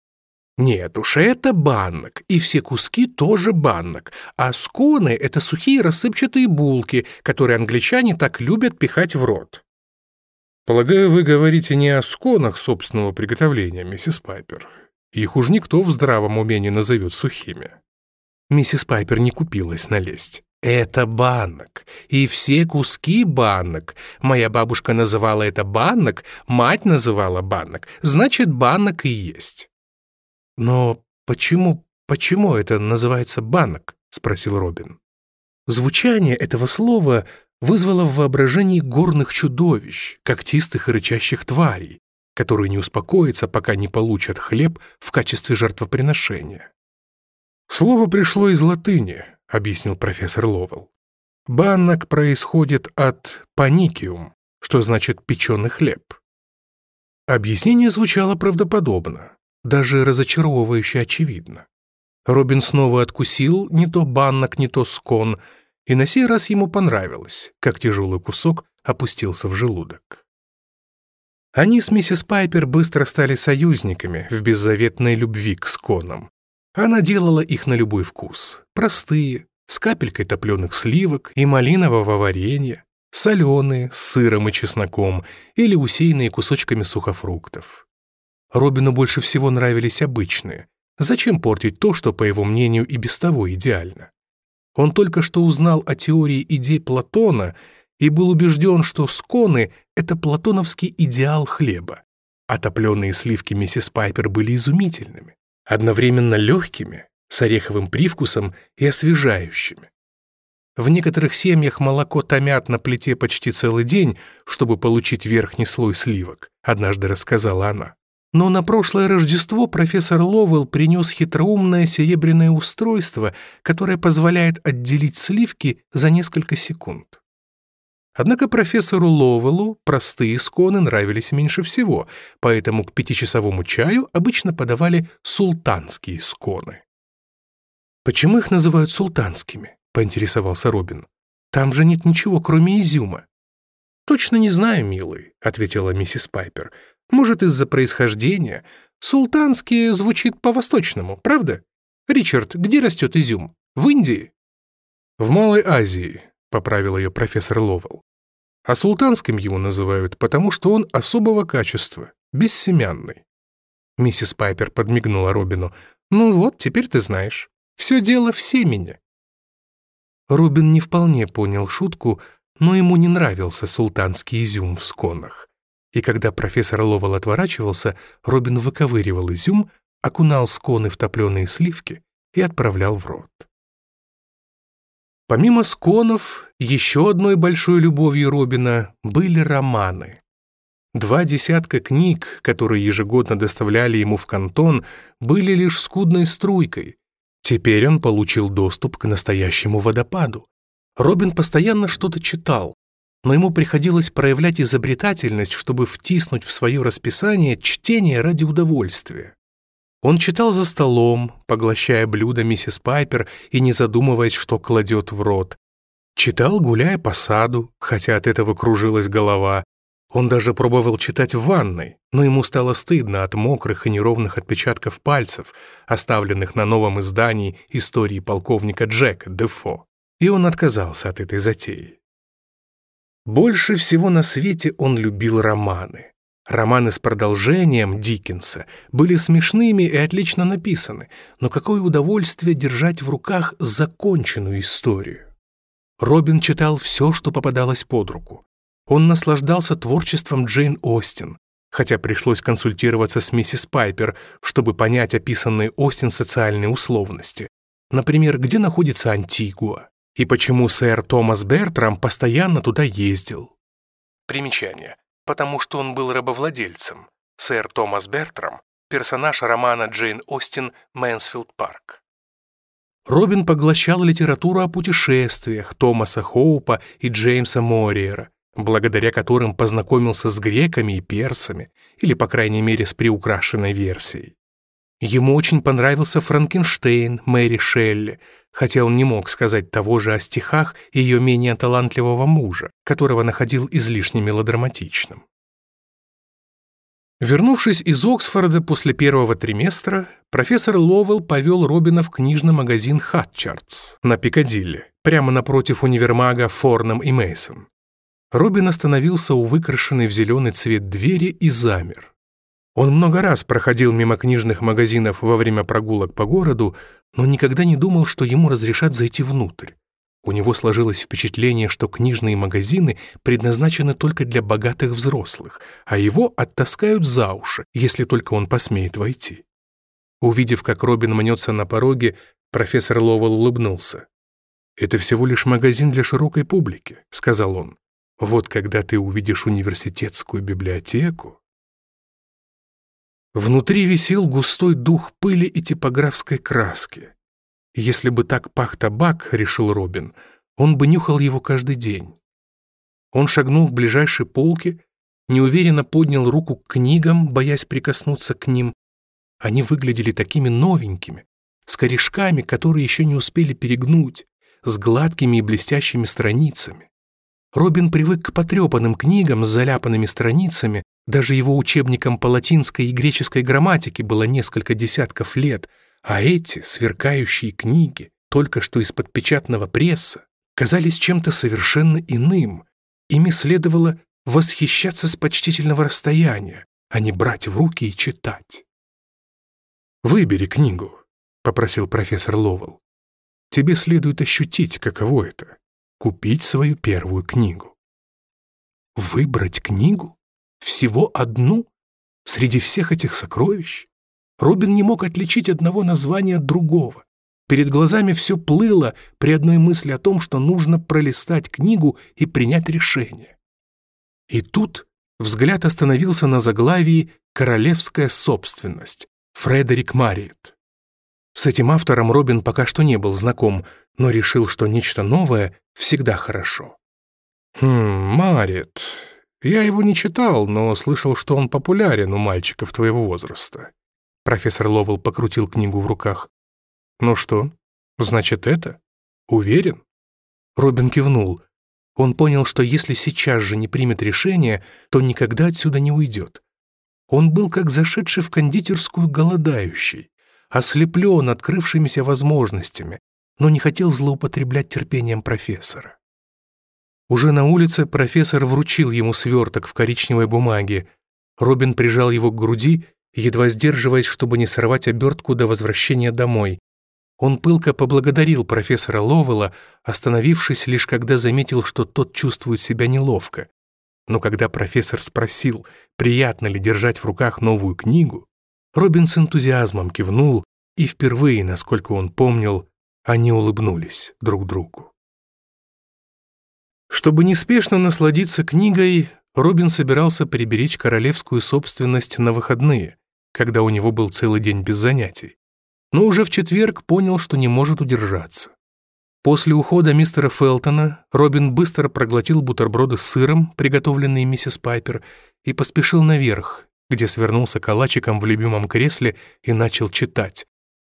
Нет уж, это баннок, и все куски тоже баннок, а сконы — это сухие рассыпчатые булки, которые англичане так любят пихать в рот. Полагаю, вы говорите не о сконах собственного приготовления, миссис Пайпер. Их уж никто в здравом уме не назовет сухими. Миссис Пайпер не купилась на лесть. Это банок. И все куски банок. Моя бабушка называла это банок, мать называла банок. Значит, банок и есть. Но почему, почему это называется банок? Спросил Робин. Звучание этого слова вызвало в воображении горных чудовищ, когтистых и рычащих тварей, которые не успокоятся, пока не получат хлеб в качестве жертвоприношения. Слово пришло из латыни, — объяснил профессор Ловел. Баннок происходит от паникиум, что значит печеный хлеб». Объяснение звучало правдоподобно, даже разочаровывающе очевидно. Робин снова откусил не то баннок, не то скон, и на сей раз ему понравилось, как тяжелый кусок опустился в желудок. Они с миссис Пайпер быстро стали союзниками в беззаветной любви к сконам, она делала их на любой вкус. Простые, с капелькой топленых сливок и малинового варенья, соленые, с сыром и чесноком или усеянные кусочками сухофруктов. Робину больше всего нравились обычные. Зачем портить то, что, по его мнению, и без того идеально? Он только что узнал о теории идей Платона и был убежден, что сконы — это платоновский идеал хлеба. А Отопленные сливки миссис Пайпер были изумительными одновременно легкими, с ореховым привкусом и освежающими. В некоторых семьях молоко томят на плите почти целый день, чтобы получить верхний слой сливок, однажды рассказала она. Но на прошлое Рождество профессор Ловелл принес хитроумное серебряное устройство, которое позволяет отделить сливки за несколько секунд. Однако профессору Ловелу простые сконы нравились меньше всего, поэтому к пятичасовому чаю обычно подавали султанские сконы. «Почему их называют султанскими?» — поинтересовался Робин. «Там же нет ничего, кроме изюма». «Точно не знаю, милый», — ответила миссис Пайпер. «Может, из-за происхождения. Султанские звучит по-восточному, правда? Ричард, где растет изюм? В Индии?» «В Малой Азии», — поправил ее профессор Ловел а султанским его называют, потому что он особого качества, бессемянный». Миссис Пайпер подмигнула Робину. «Ну вот, теперь ты знаешь. Все дело в семени». Робин не вполне понял шутку, но ему не нравился султанский изюм в сконах. И когда профессор Ловел отворачивался, Робин выковыривал изюм, окунал сконы в топленые сливки и отправлял в рот. Помимо сконов, еще одной большой любовью Робина были романы. Два десятка книг, которые ежегодно доставляли ему в кантон, были лишь скудной струйкой. Теперь он получил доступ к настоящему водопаду. Робин постоянно что-то читал, но ему приходилось проявлять изобретательность, чтобы втиснуть в свое расписание чтение ради удовольствия. Он читал за столом, поглощая блюдо миссис Пайпер и не задумываясь, что кладет в рот. Читал, гуляя по саду, хотя от этого кружилась голова. Он даже пробовал читать в ванной, но ему стало стыдно от мокрых и неровных отпечатков пальцев, оставленных на новом издании истории полковника Джека Дефо. И он отказался от этой затеи. Больше всего на свете он любил романы — Романы с продолжением Диккенса были смешными и отлично написаны, но какое удовольствие держать в руках законченную историю. Робин читал все, что попадалось под руку. Он наслаждался творчеством Джейн Остин, хотя пришлось консультироваться с миссис Пайпер, чтобы понять описанные Остин социальные условности. Например, где находится Антигуа и почему сэр Томас Бертрам постоянно туда ездил. Примечание потому что он был рабовладельцем, сэр Томас Бертрам, персонаж романа Джейн Остин «Мэнсфилд Парк». Робин поглощал литературу о путешествиях Томаса Хоупа и Джеймса Мориера, благодаря которым познакомился с греками и персами, или, по крайней мере, с приукрашенной версией. Ему очень понравился Франкенштейн Мэри Шелли, хотя он не мог сказать того же о стихах ее менее талантливого мужа, которого находил излишне мелодраматичным. Вернувшись из Оксфорда после первого триместра, профессор Ловелл повел Робина в книжный магазин «Хатчардс» на Пикадилле, прямо напротив универмага Форном и Мейсон. Робин остановился у выкрашенной в зеленый цвет двери и замер. Он много раз проходил мимо книжных магазинов во время прогулок по городу, но никогда не думал, что ему разрешат зайти внутрь. У него сложилось впечатление, что книжные магазины предназначены только для богатых взрослых, а его оттаскают за уши, если только он посмеет войти. Увидев, как Робин мнется на пороге, профессор Ловел улыбнулся. «Это всего лишь магазин для широкой публики», — сказал он. «Вот когда ты увидишь университетскую библиотеку...» Внутри висел густой дух пыли и типографской краски. Если бы так пах табак, решил Робин, он бы нюхал его каждый день. Он шагнул к ближайшей полке, неуверенно поднял руку к книгам, боясь прикоснуться к ним. Они выглядели такими новенькими, с корешками, которые еще не успели перегнуть, с гладкими и блестящими страницами. Робин привык к потрепанным книгам с заляпанными страницами, даже его учебникам по латинской и греческой грамматике было несколько десятков лет, а эти, сверкающие книги, только что из-под печатного пресса, казались чем-то совершенно иным. Ими следовало восхищаться с почтительного расстояния, а не брать в руки и читать. «Выбери книгу», — попросил профессор Ловел. «Тебе следует ощутить, каково это — купить свою первую книгу». «Выбрать книгу?» всего одну среди всех этих сокровищ? Робин не мог отличить одного названия от другого. Перед глазами все плыло при одной мысли о том, что нужно пролистать книгу и принять решение. И тут взгляд остановился на заглавии «Королевская собственность» Фредерик Мариет. С этим автором Робин пока что не был знаком, но решил, что нечто новое всегда хорошо. «Хм, Мариет, я его не читал, но слышал, что он популярен у мальчиков твоего возраста. Профессор Ловел покрутил книгу в руках. Ну что, значит это? Уверен? Робин кивнул. Он понял, что если сейчас же не примет решение, то никогда отсюда не уйдет. Он был как зашедший в кондитерскую голодающий, ослеплен открывшимися возможностями, но не хотел злоупотреблять терпением профессора. Уже на улице профессор вручил ему сверток в коричневой бумаге. Робин прижал его к груди, едва сдерживаясь, чтобы не сорвать обертку до возвращения домой. Он пылко поблагодарил профессора Ловела, остановившись лишь когда заметил, что тот чувствует себя неловко. Но когда профессор спросил, приятно ли держать в руках новую книгу, Робин с энтузиазмом кивнул, и впервые, насколько он помнил, они улыбнулись друг другу. Чтобы неспешно насладиться книгой, Робин собирался приберечь королевскую собственность на выходные, когда у него был целый день без занятий. Но уже в четверг понял, что не может удержаться. После ухода мистера Фелтона Робин быстро проглотил бутерброды с сыром, приготовленные миссис Пайпер, и поспешил наверх, где свернулся калачиком в любимом кресле и начал читать.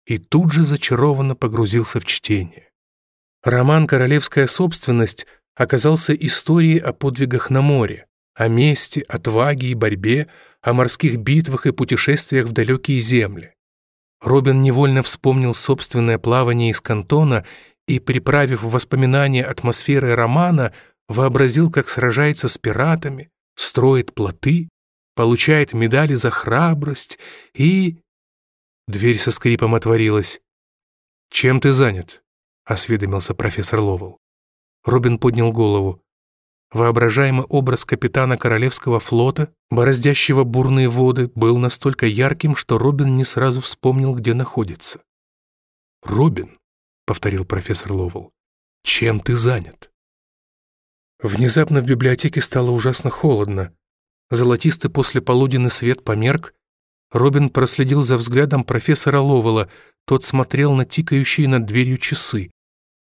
И тут же зачарованно погрузился в чтение. Роман «Королевская собственность» оказался историей о подвигах на море, о месте, отваге и борьбе, о морских битвах и путешествиях в далекие земли. Робин невольно вспомнил собственное плавание из кантона и, приправив воспоминания атмосферы романа, вообразил, как сражается с пиратами, строит плоты, получает медали за храбрость и... Дверь со скрипом отворилась. «Чем ты занят?» — осведомился профессор Ловел. Робин поднял голову. Воображаемый образ капитана Королевского флота, бороздящего бурные воды, был настолько ярким, что Робин не сразу вспомнил, где находится. «Робин», — повторил профессор Ловел, — «чем ты занят?» Внезапно в библиотеке стало ужасно холодно. Золотистый послеполуденный свет померк. Робин проследил за взглядом профессора Ловела. Тот смотрел на тикающие над дверью часы.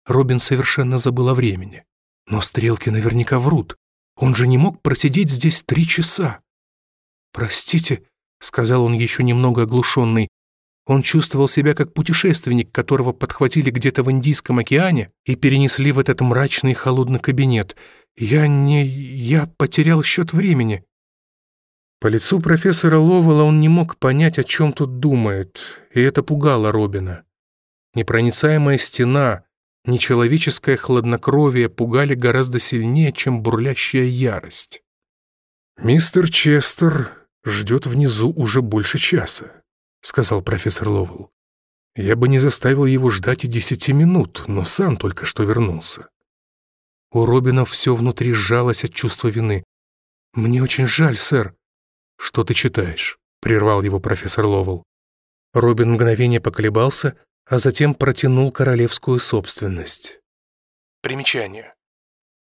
Робин совершенно забыл о времени. Но стрелки наверняка врут. Он же не мог просидеть здесь три часа. «Простите», — сказал он еще немного оглушенный. Он чувствовал себя как путешественник, которого подхватили где-то в Индийском океане и перенесли в этот мрачный холодный кабинет. «Я не... я потерял счет времени». По лицу профессора Ловела он не мог понять, о чем тут думает, и это пугало Робина. Непроницаемая стена, Нечеловеческое хладнокровие пугали гораздо сильнее, чем бурлящая ярость. «Мистер Честер ждет внизу уже больше часа», — сказал профессор Ловелл. «Я бы не заставил его ждать и десяти минут, но сам только что вернулся». У Робина все внутри сжалось от чувства вины. «Мне очень жаль, сэр». «Что ты читаешь?» — прервал его профессор Ловелл. Робин мгновение поколебался, а затем протянул королевскую собственность. Примечание.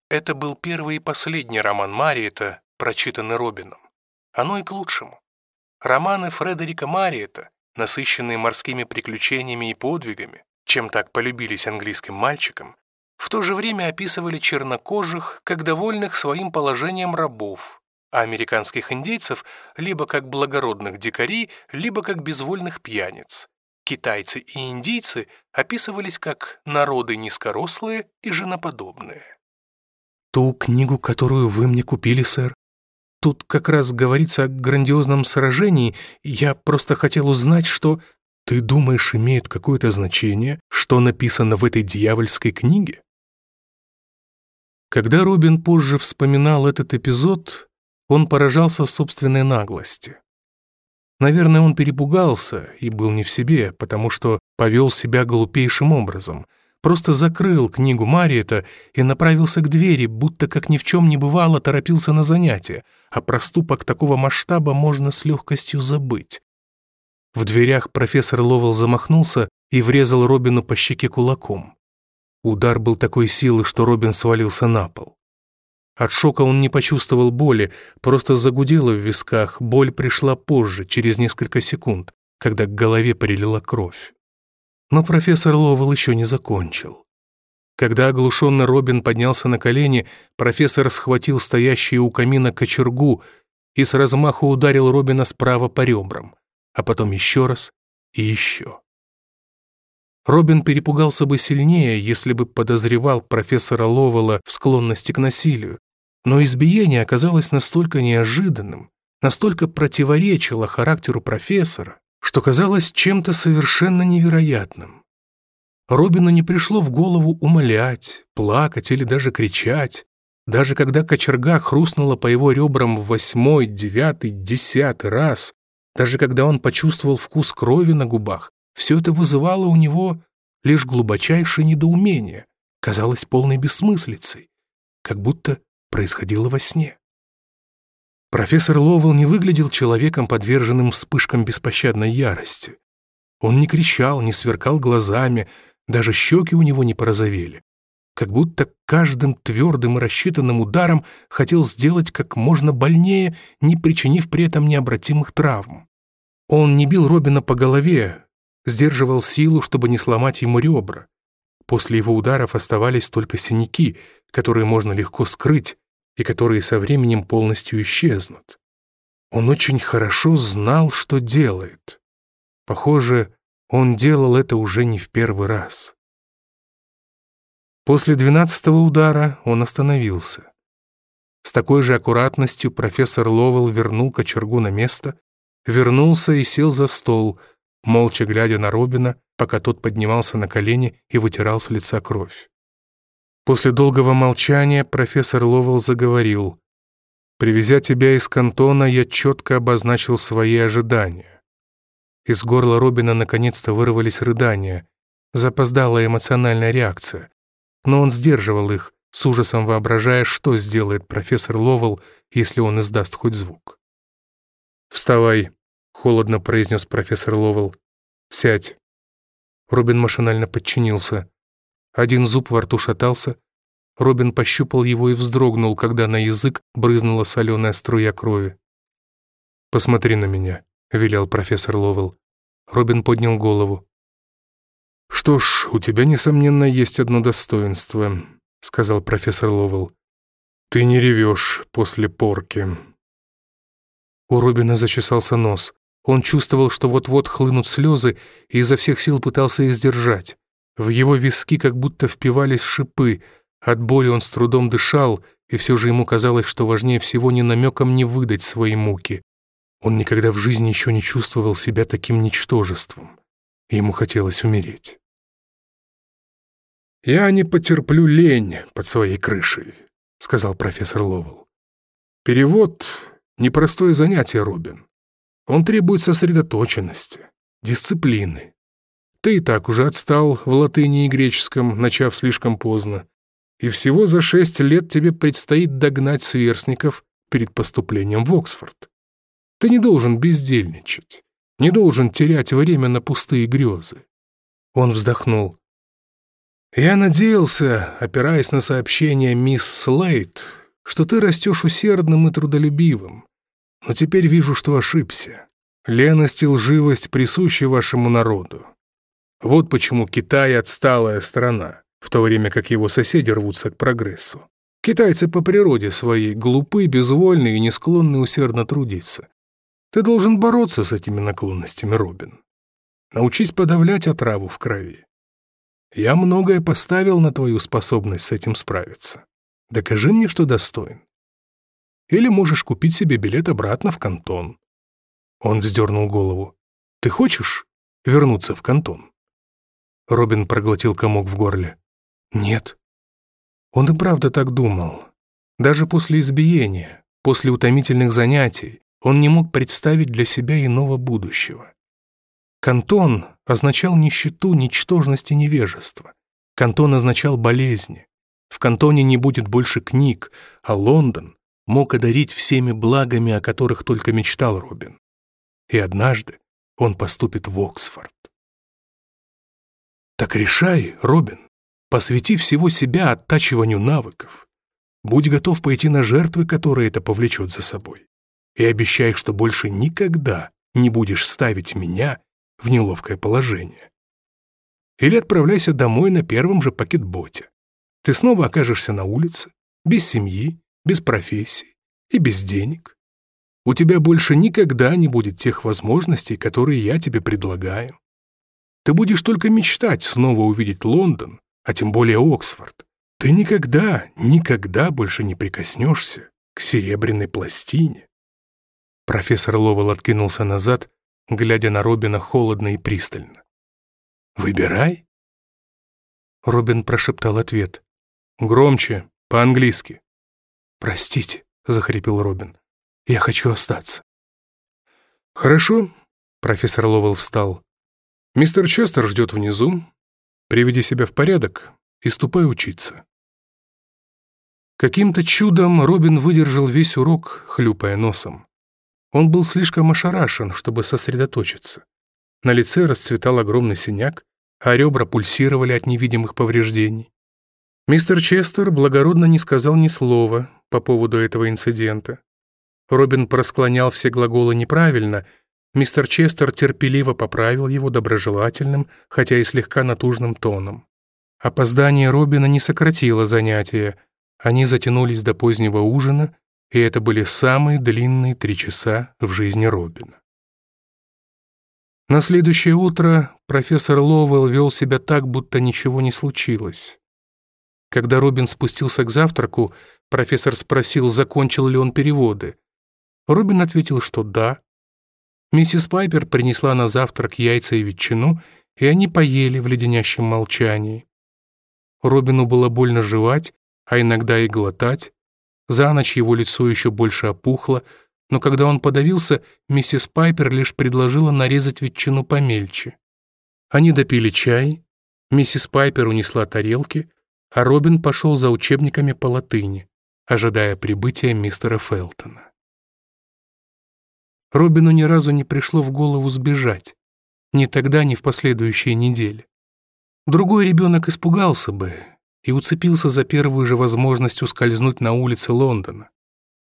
Это был первый и последний роман Мариета, прочитанный Робином. Оно и к лучшему. Романы Фредерика Мариета, насыщенные морскими приключениями и подвигами, чем так полюбились английским мальчикам, в то же время описывали чернокожих как довольных своим положением рабов, а американских индейцев либо как благородных дикарей, либо как безвольных пьяниц, китайцы и индийцы описывались как народы низкорослые и женоподобные. «Ту книгу, которую вы мне купили, сэр, тут как раз говорится о грандиозном сражении, я просто хотел узнать, что, ты думаешь, имеет какое-то значение, что написано в этой дьявольской книге?» Когда Робин позже вспоминал этот эпизод, он поражался собственной наглости. Наверное, он перепугался и был не в себе, потому что повел себя глупейшим образом. Просто закрыл книгу Мариэта и направился к двери, будто как ни в чем не бывало торопился на занятие, а проступок такого масштаба можно с легкостью забыть. В дверях профессор Ловел замахнулся и врезал Робину по щеке кулаком. Удар был такой силы, что Робин свалился на пол. От шока он не почувствовал боли, просто загудело в висках, боль пришла позже, через несколько секунд, когда к голове прилила кровь. Но профессор Ловел еще не закончил. Когда оглушенно Робин поднялся на колени, профессор схватил стоящую у камина кочергу и с размаху ударил Робина справа по ребрам, а потом еще раз и еще. Робин перепугался бы сильнее, если бы подозревал профессора Ловела в склонности к насилию, но избиение оказалось настолько неожиданным, настолько противоречило характеру профессора, что казалось чем-то совершенно невероятным. Робину не пришло в голову умолять, плакать или даже кричать, даже когда кочерга хрустнула по его ребрам в восьмой, девятый, десятый раз, даже когда он почувствовал вкус крови на губах, все это вызывало у него лишь глубочайшее недоумение, казалось полной бессмыслицей, как будто происходило во сне. Профессор Ловел не выглядел человеком, подверженным вспышкам беспощадной ярости. Он не кричал, не сверкал глазами, даже щеки у него не порозовели. Как будто каждым твердым и рассчитанным ударом хотел сделать как можно больнее, не причинив при этом необратимых травм. Он не бил Робина по голове, сдерживал силу, чтобы не сломать ему ребра. После его ударов оставались только синяки — которые можно легко скрыть и которые со временем полностью исчезнут. Он очень хорошо знал, что делает. Похоже, он делал это уже не в первый раз. После двенадцатого удара он остановился. С такой же аккуратностью профессор Ловел вернул кочергу на место, вернулся и сел за стол, молча глядя на Робина, пока тот поднимался на колени и вытирал с лица кровь. После долгого молчания профессор Ловел заговорил. «Привезя тебя из кантона, я четко обозначил свои ожидания». Из горла Робина наконец-то вырвались рыдания. Запоздала эмоциональная реакция. Но он сдерживал их, с ужасом воображая, что сделает профессор Ловел, если он издаст хоть звук. «Вставай», — холодно произнес профессор Ловел. «Сядь». Робин машинально подчинился. Один зуб во рту шатался. Робин пощупал его и вздрогнул, когда на язык брызнула соленая струя крови. «Посмотри на меня», — велел профессор Ловел. Робин поднял голову. «Что ж, у тебя, несомненно, есть одно достоинство», — сказал профессор Ловел. «Ты не ревешь после порки». У Робина зачесался нос. Он чувствовал, что вот-вот хлынут слезы, и изо всех сил пытался их сдержать. В его виски как будто впивались шипы. От боли он с трудом дышал, и все же ему казалось, что важнее всего ни намеком не выдать свои муки. Он никогда в жизни еще не чувствовал себя таким ничтожеством. Ему хотелось умереть. «Я не потерплю лень под своей крышей», — сказал профессор Ловел. «Перевод — непростое занятие, Робин. Он требует сосредоточенности, дисциплины, ты и так уже отстал в латыни и греческом, начав слишком поздно. И всего за шесть лет тебе предстоит догнать сверстников перед поступлением в Оксфорд. Ты не должен бездельничать, не должен терять время на пустые грезы. Он вздохнул. «Я надеялся, опираясь на сообщение мисс Слейт, что ты растешь усердным и трудолюбивым. Но теперь вижу, что ошибся. Леность и лживость присущи вашему народу. Вот почему Китай – отсталая страна, в то время как его соседи рвутся к прогрессу. Китайцы по природе своей глупы, безвольны и не склонны усердно трудиться. Ты должен бороться с этими наклонностями, Робин. Научись подавлять отраву в крови. Я многое поставил на твою способность с этим справиться. Докажи мне, что достоин. Или можешь купить себе билет обратно в кантон. Он вздернул голову. Ты хочешь вернуться в кантон? Робин проглотил комок в горле. «Нет». Он и правда так думал. Даже после избиения, после утомительных занятий, он не мог представить для себя иного будущего. Кантон означал нищету, ничтожность и невежество. Кантон означал болезни. В кантоне не будет больше книг, а Лондон мог одарить всеми благами, о которых только мечтал Робин. И однажды он поступит в Оксфорд. Так решай, Робин, посвяти всего себя оттачиванию навыков. Будь готов пойти на жертвы, которые это повлечет за собой. И обещай, что больше никогда не будешь ставить меня в неловкое положение. Или отправляйся домой на первом же пакетботе. Ты снова окажешься на улице, без семьи, без профессии и без денег. У тебя больше никогда не будет тех возможностей, которые я тебе предлагаю. Ты будешь только мечтать снова увидеть Лондон, а тем более Оксфорд. Ты никогда, никогда больше не прикоснешься к серебряной пластине. Профессор Ловел откинулся назад, глядя на Робина холодно и пристально. «Выбирай». Робин прошептал ответ. «Громче, по-английски». «Простите», — захрипел Робин. «Я хочу остаться». «Хорошо», — профессор Ловел встал. Мистер Честер ждет внизу. Приведи себя в порядок и ступай учиться. Каким-то чудом Робин выдержал весь урок, хлюпая носом. Он был слишком ошарашен, чтобы сосредоточиться. На лице расцветал огромный синяк, а ребра пульсировали от невидимых повреждений. Мистер Честер благородно не сказал ни слова по поводу этого инцидента. Робин просклонял все глаголы неправильно Мистер Честер терпеливо поправил его доброжелательным, хотя и слегка натужным тоном. Опоздание Робина не сократило занятия. Они затянулись до позднего ужина, и это были самые длинные три часа в жизни Робина. На следующее утро профессор Ловелл вел себя так, будто ничего не случилось. Когда Робин спустился к завтраку, профессор спросил, закончил ли он переводы. Робин ответил, что да, Миссис Пайпер принесла на завтрак яйца и ветчину, и они поели в леденящем молчании. Робину было больно жевать, а иногда и глотать. За ночь его лицо еще больше опухло, но когда он подавился, миссис Пайпер лишь предложила нарезать ветчину помельче. Они допили чай, миссис Пайпер унесла тарелки, а Робин пошел за учебниками по латыни, ожидая прибытия мистера Фелтона. Робину ни разу не пришло в голову сбежать. Ни тогда, ни в последующие недели. Другой ребенок испугался бы и уцепился за первую же возможность ускользнуть на улице Лондона.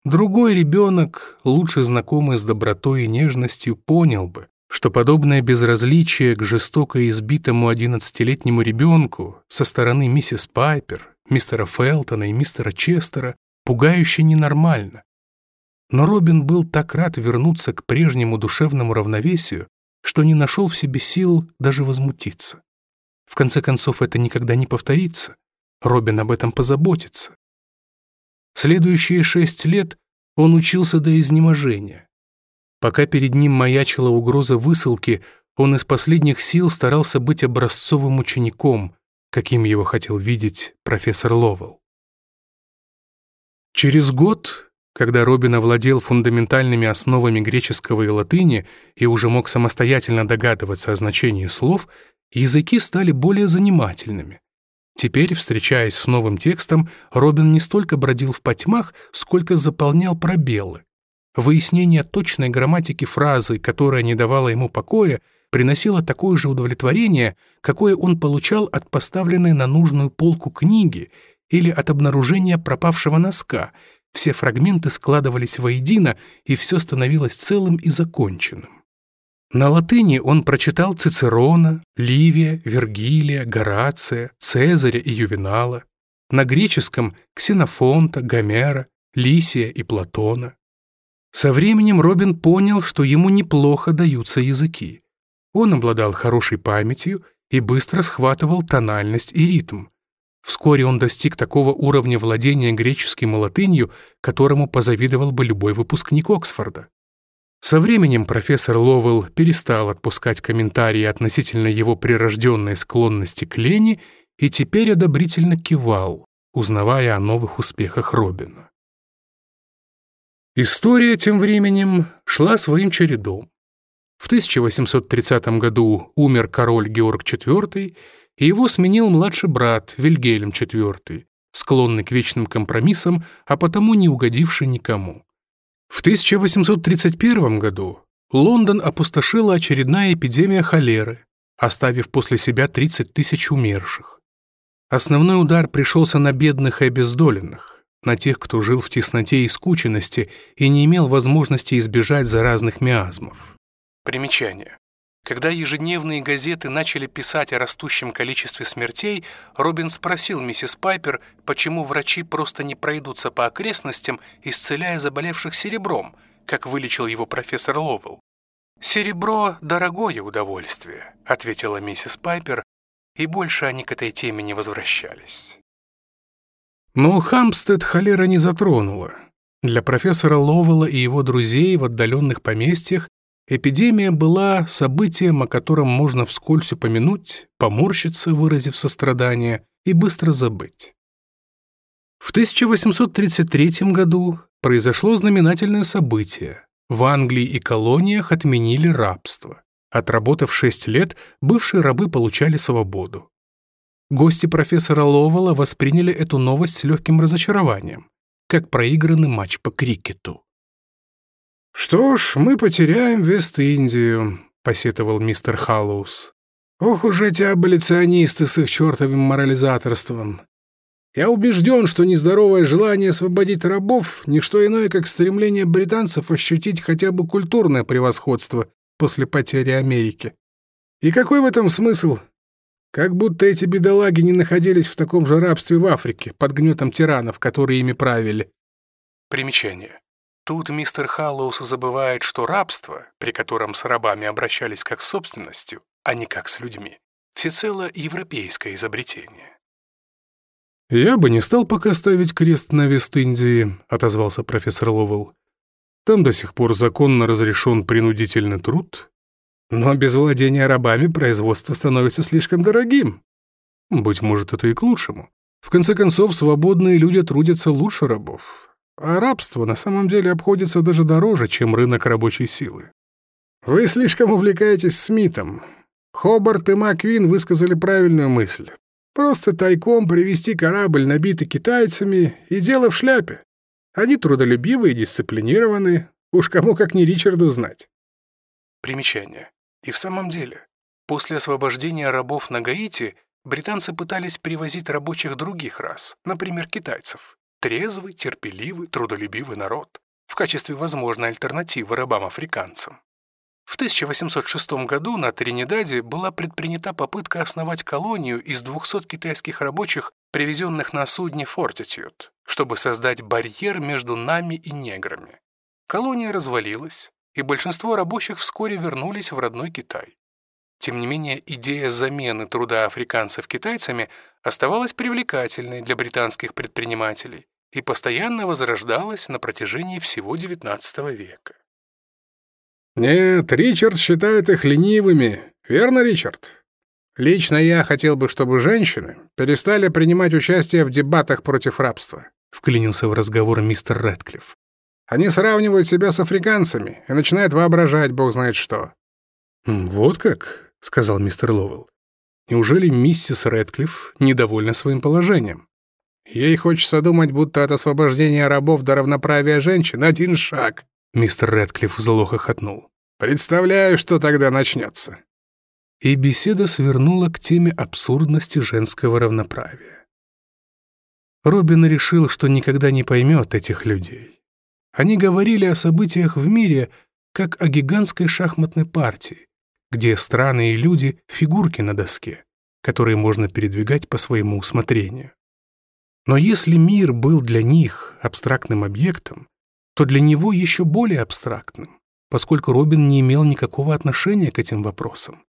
Другой ребенок, лучше знакомый с добротой и нежностью, понял бы, что подобное безразличие к жестоко избитому 11-летнему ребенку со стороны миссис Пайпер, мистера Фелтона и мистера Честера пугающе ненормально. Но Робин был так рад вернуться к прежнему душевному равновесию, что не нашел в себе сил даже возмутиться. В конце концов, это никогда не повторится. Робин об этом позаботится. Следующие шесть лет он учился до изнеможения. Пока перед ним маячила угроза высылки, он из последних сил старался быть образцовым учеником, каким его хотел видеть профессор Ловел. Через год когда Робин овладел фундаментальными основами греческого и латыни и уже мог самостоятельно догадываться о значении слов, языки стали более занимательными. Теперь, встречаясь с новым текстом, Робин не столько бродил в потьмах, сколько заполнял пробелы. Выяснение точной грамматики фразы, которая не давала ему покоя, приносило такое же удовлетворение, какое он получал от поставленной на нужную полку книги или от обнаружения пропавшего носка — все фрагменты складывались воедино, и все становилось целым и законченным. На латыни он прочитал Цицерона, Ливия, Вергилия, Горация, Цезаря и Ювенала, на греческом — Ксенофонта, Гомера, Лисия и Платона. Со временем Робин понял, что ему неплохо даются языки. Он обладал хорошей памятью и быстро схватывал тональность и ритм — Вскоре он достиг такого уровня владения греческим и латынью, которому позавидовал бы любой выпускник Оксфорда. Со временем профессор Ловелл перестал отпускать комментарии относительно его прирожденной склонности к лени и теперь одобрительно кивал, узнавая о новых успехах Робина. История тем временем шла своим чередом. В 1830 году умер король Георг IV, его сменил младший брат Вильгельм IV, склонный к вечным компромиссам, а потому не угодивший никому. В 1831 году Лондон опустошила очередная эпидемия холеры, оставив после себя 30 тысяч умерших. Основной удар пришелся на бедных и обездоленных, на тех, кто жил в тесноте и скученности и не имел возможности избежать заразных миазмов. Примечание. Когда ежедневные газеты начали писать о растущем количестве смертей, Робин спросил миссис Пайпер, почему врачи просто не пройдутся по окрестностям, исцеляя заболевших серебром, как вылечил его профессор Ловел. «Серебро — дорогое удовольствие», — ответила миссис Пайпер, и больше они к этой теме не возвращались. Но Хамстед холера не затронула. Для профессора Ловела и его друзей в отдаленных поместьях Эпидемия была событием, о котором можно вскользь упомянуть, поморщиться, выразив сострадание, и быстро забыть. В 1833 году произошло знаменательное событие. В Англии и колониях отменили рабство. Отработав 6 лет, бывшие рабы получали свободу. Гости профессора Ловела восприняли эту новость с легким разочарованием, как проигранный матч по крикету. «Что ж, мы потеряем Вест-Индию», — посетовал мистер Халлоус. «Ох уж эти аболиционисты с их чертовым морализаторством! Я убежден, что нездоровое желание освободить рабов — ничто иное, как стремление британцев ощутить хотя бы культурное превосходство после потери Америки. И какой в этом смысл? Как будто эти бедолаги не находились в таком же рабстве в Африке, под гнетом тиранов, которые ими правили. Примечание. Тут мистер Халлоус забывает, что рабство, при котором с рабами обращались как с собственностью, а не как с людьми, всецело европейское изобретение. «Я бы не стал пока ставить крест на Вест-Индии», — отозвался профессор Ловелл. «Там до сих пор законно разрешен принудительный труд, но без владения рабами производство становится слишком дорогим. Быть может, это и к лучшему. В конце концов, свободные люди трудятся лучше рабов. А рабство на самом деле обходится даже дороже, чем рынок рабочей силы. Вы слишком увлекаетесь Смитом. Хобарт и Маквин высказали правильную мысль. Просто тайком привести корабль, набитый китайцами, и дело в шляпе. Они трудолюбивы и дисциплинированы. Уж кому как не Ричарду знать. Примечание. И в самом деле, после освобождения рабов на Гаити британцы пытались привозить рабочих других рас, например, китайцев трезвый, терпеливый, трудолюбивый народ в качестве возможной альтернативы рабам-африканцам. В 1806 году на Тринидаде была предпринята попытка основать колонию из 200 китайских рабочих, привезенных на судне «Фортитюд», чтобы создать барьер между нами и неграми. Колония развалилась, и большинство рабочих вскоре вернулись в родной Китай. Тем не менее, идея замены труда африканцев китайцами оставалась привлекательной для британских предпринимателей, и постоянно возрождалась на протяжении всего XIX века. «Нет, Ричард считает их ленивыми. Верно, Ричард? Лично я хотел бы, чтобы женщины перестали принимать участие в дебатах против рабства», — вклинился в разговор мистер Рэдклифф. «Они сравнивают себя с африканцами и начинают воображать бог знает что». «Вот как?» — сказал мистер Ловелл. «Неужели миссис Рэдклифф недовольна своим положением?» Ей хочется думать, будто от освобождения рабов до равноправия женщин один шаг. Мистер Рэдклифф зло хохотнул. Представляю, что тогда начнется. И беседа свернула к теме абсурдности женского равноправия. Робин решил, что никогда не поймет этих людей. Они говорили о событиях в мире, как о гигантской шахматной партии, где страны и люди — фигурки на доске, которые можно передвигать по своему усмотрению. Но если мир был для них абстрактным объектом, то для него еще более абстрактным, поскольку Робин не имел никакого отношения к этим вопросам.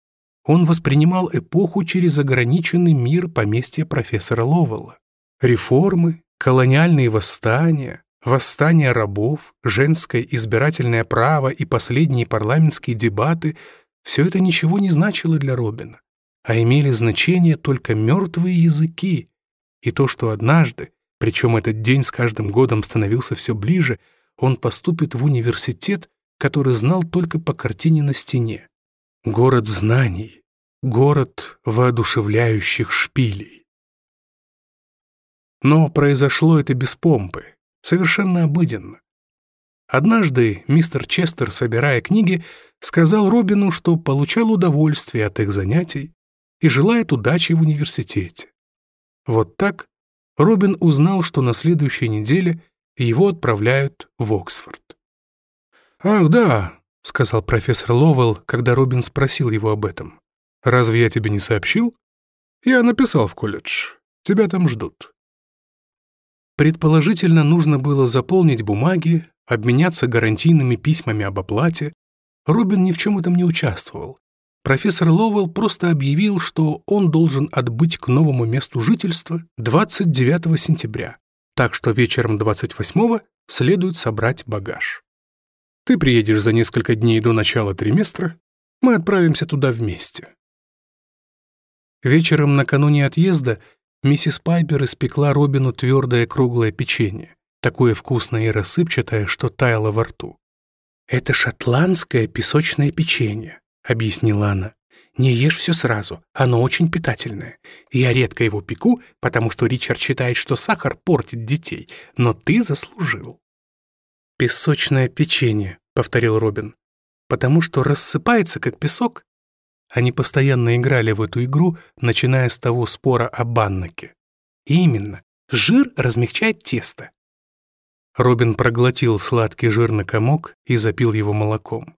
Он воспринимал эпоху через ограниченный мир поместья профессора Ловелла. Реформы, колониальные восстания, восстания рабов, женское избирательное право и последние парламентские дебаты — все это ничего не значило для Робина, а имели значение только мертвые языки, и то, что однажды, причем этот день с каждым годом становился все ближе, он поступит в университет, который знал только по картине на стене. Город знаний, город воодушевляющих шпилей. Но произошло это без помпы, совершенно обыденно. Однажды мистер Честер, собирая книги, сказал Робину, что получал удовольствие от их занятий и желает удачи в университете. Вот так Робин узнал, что на следующей неделе его отправляют в Оксфорд. «Ах, да», — сказал профессор Ловелл, когда Робин спросил его об этом. «Разве я тебе не сообщил?» «Я написал в колледж. Тебя там ждут». Предположительно, нужно было заполнить бумаги, обменяться гарантийными письмами об оплате. Робин ни в чем этом не участвовал, профессор Ловелл просто объявил, что он должен отбыть к новому месту жительства 29 сентября, так что вечером 28 следует собрать багаж. Ты приедешь за несколько дней до начала триместра, мы отправимся туда вместе. Вечером накануне отъезда миссис Пайпер испекла Робину твердое круглое печенье, такое вкусное и рассыпчатое, что таяло во рту. «Это шотландское песочное печенье», — объяснила она. «Не ешь все сразу, а оно очень питательное. Я редко его пеку, потому что Ричард считает, что сахар портит детей, но ты заслужил». «Песочное печенье», — повторил Робин, «потому что рассыпается, как песок». Они постоянно играли в эту игру, начиная с того спора о баннаке. Именно, жир размягчает тесто. Робин проглотил сладкий жирный комок и запил его молоком.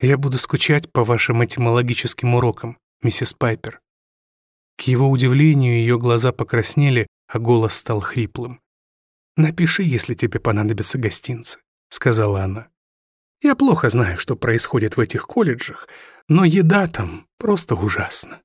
«Я буду скучать по вашим этимологическим урокам, миссис Пайпер». К его удивлению ее глаза покраснели, а голос стал хриплым. «Напиши, если тебе понадобятся гостинцы», — сказала она. «Я плохо знаю, что происходит в этих колледжах, но еда там просто ужасна».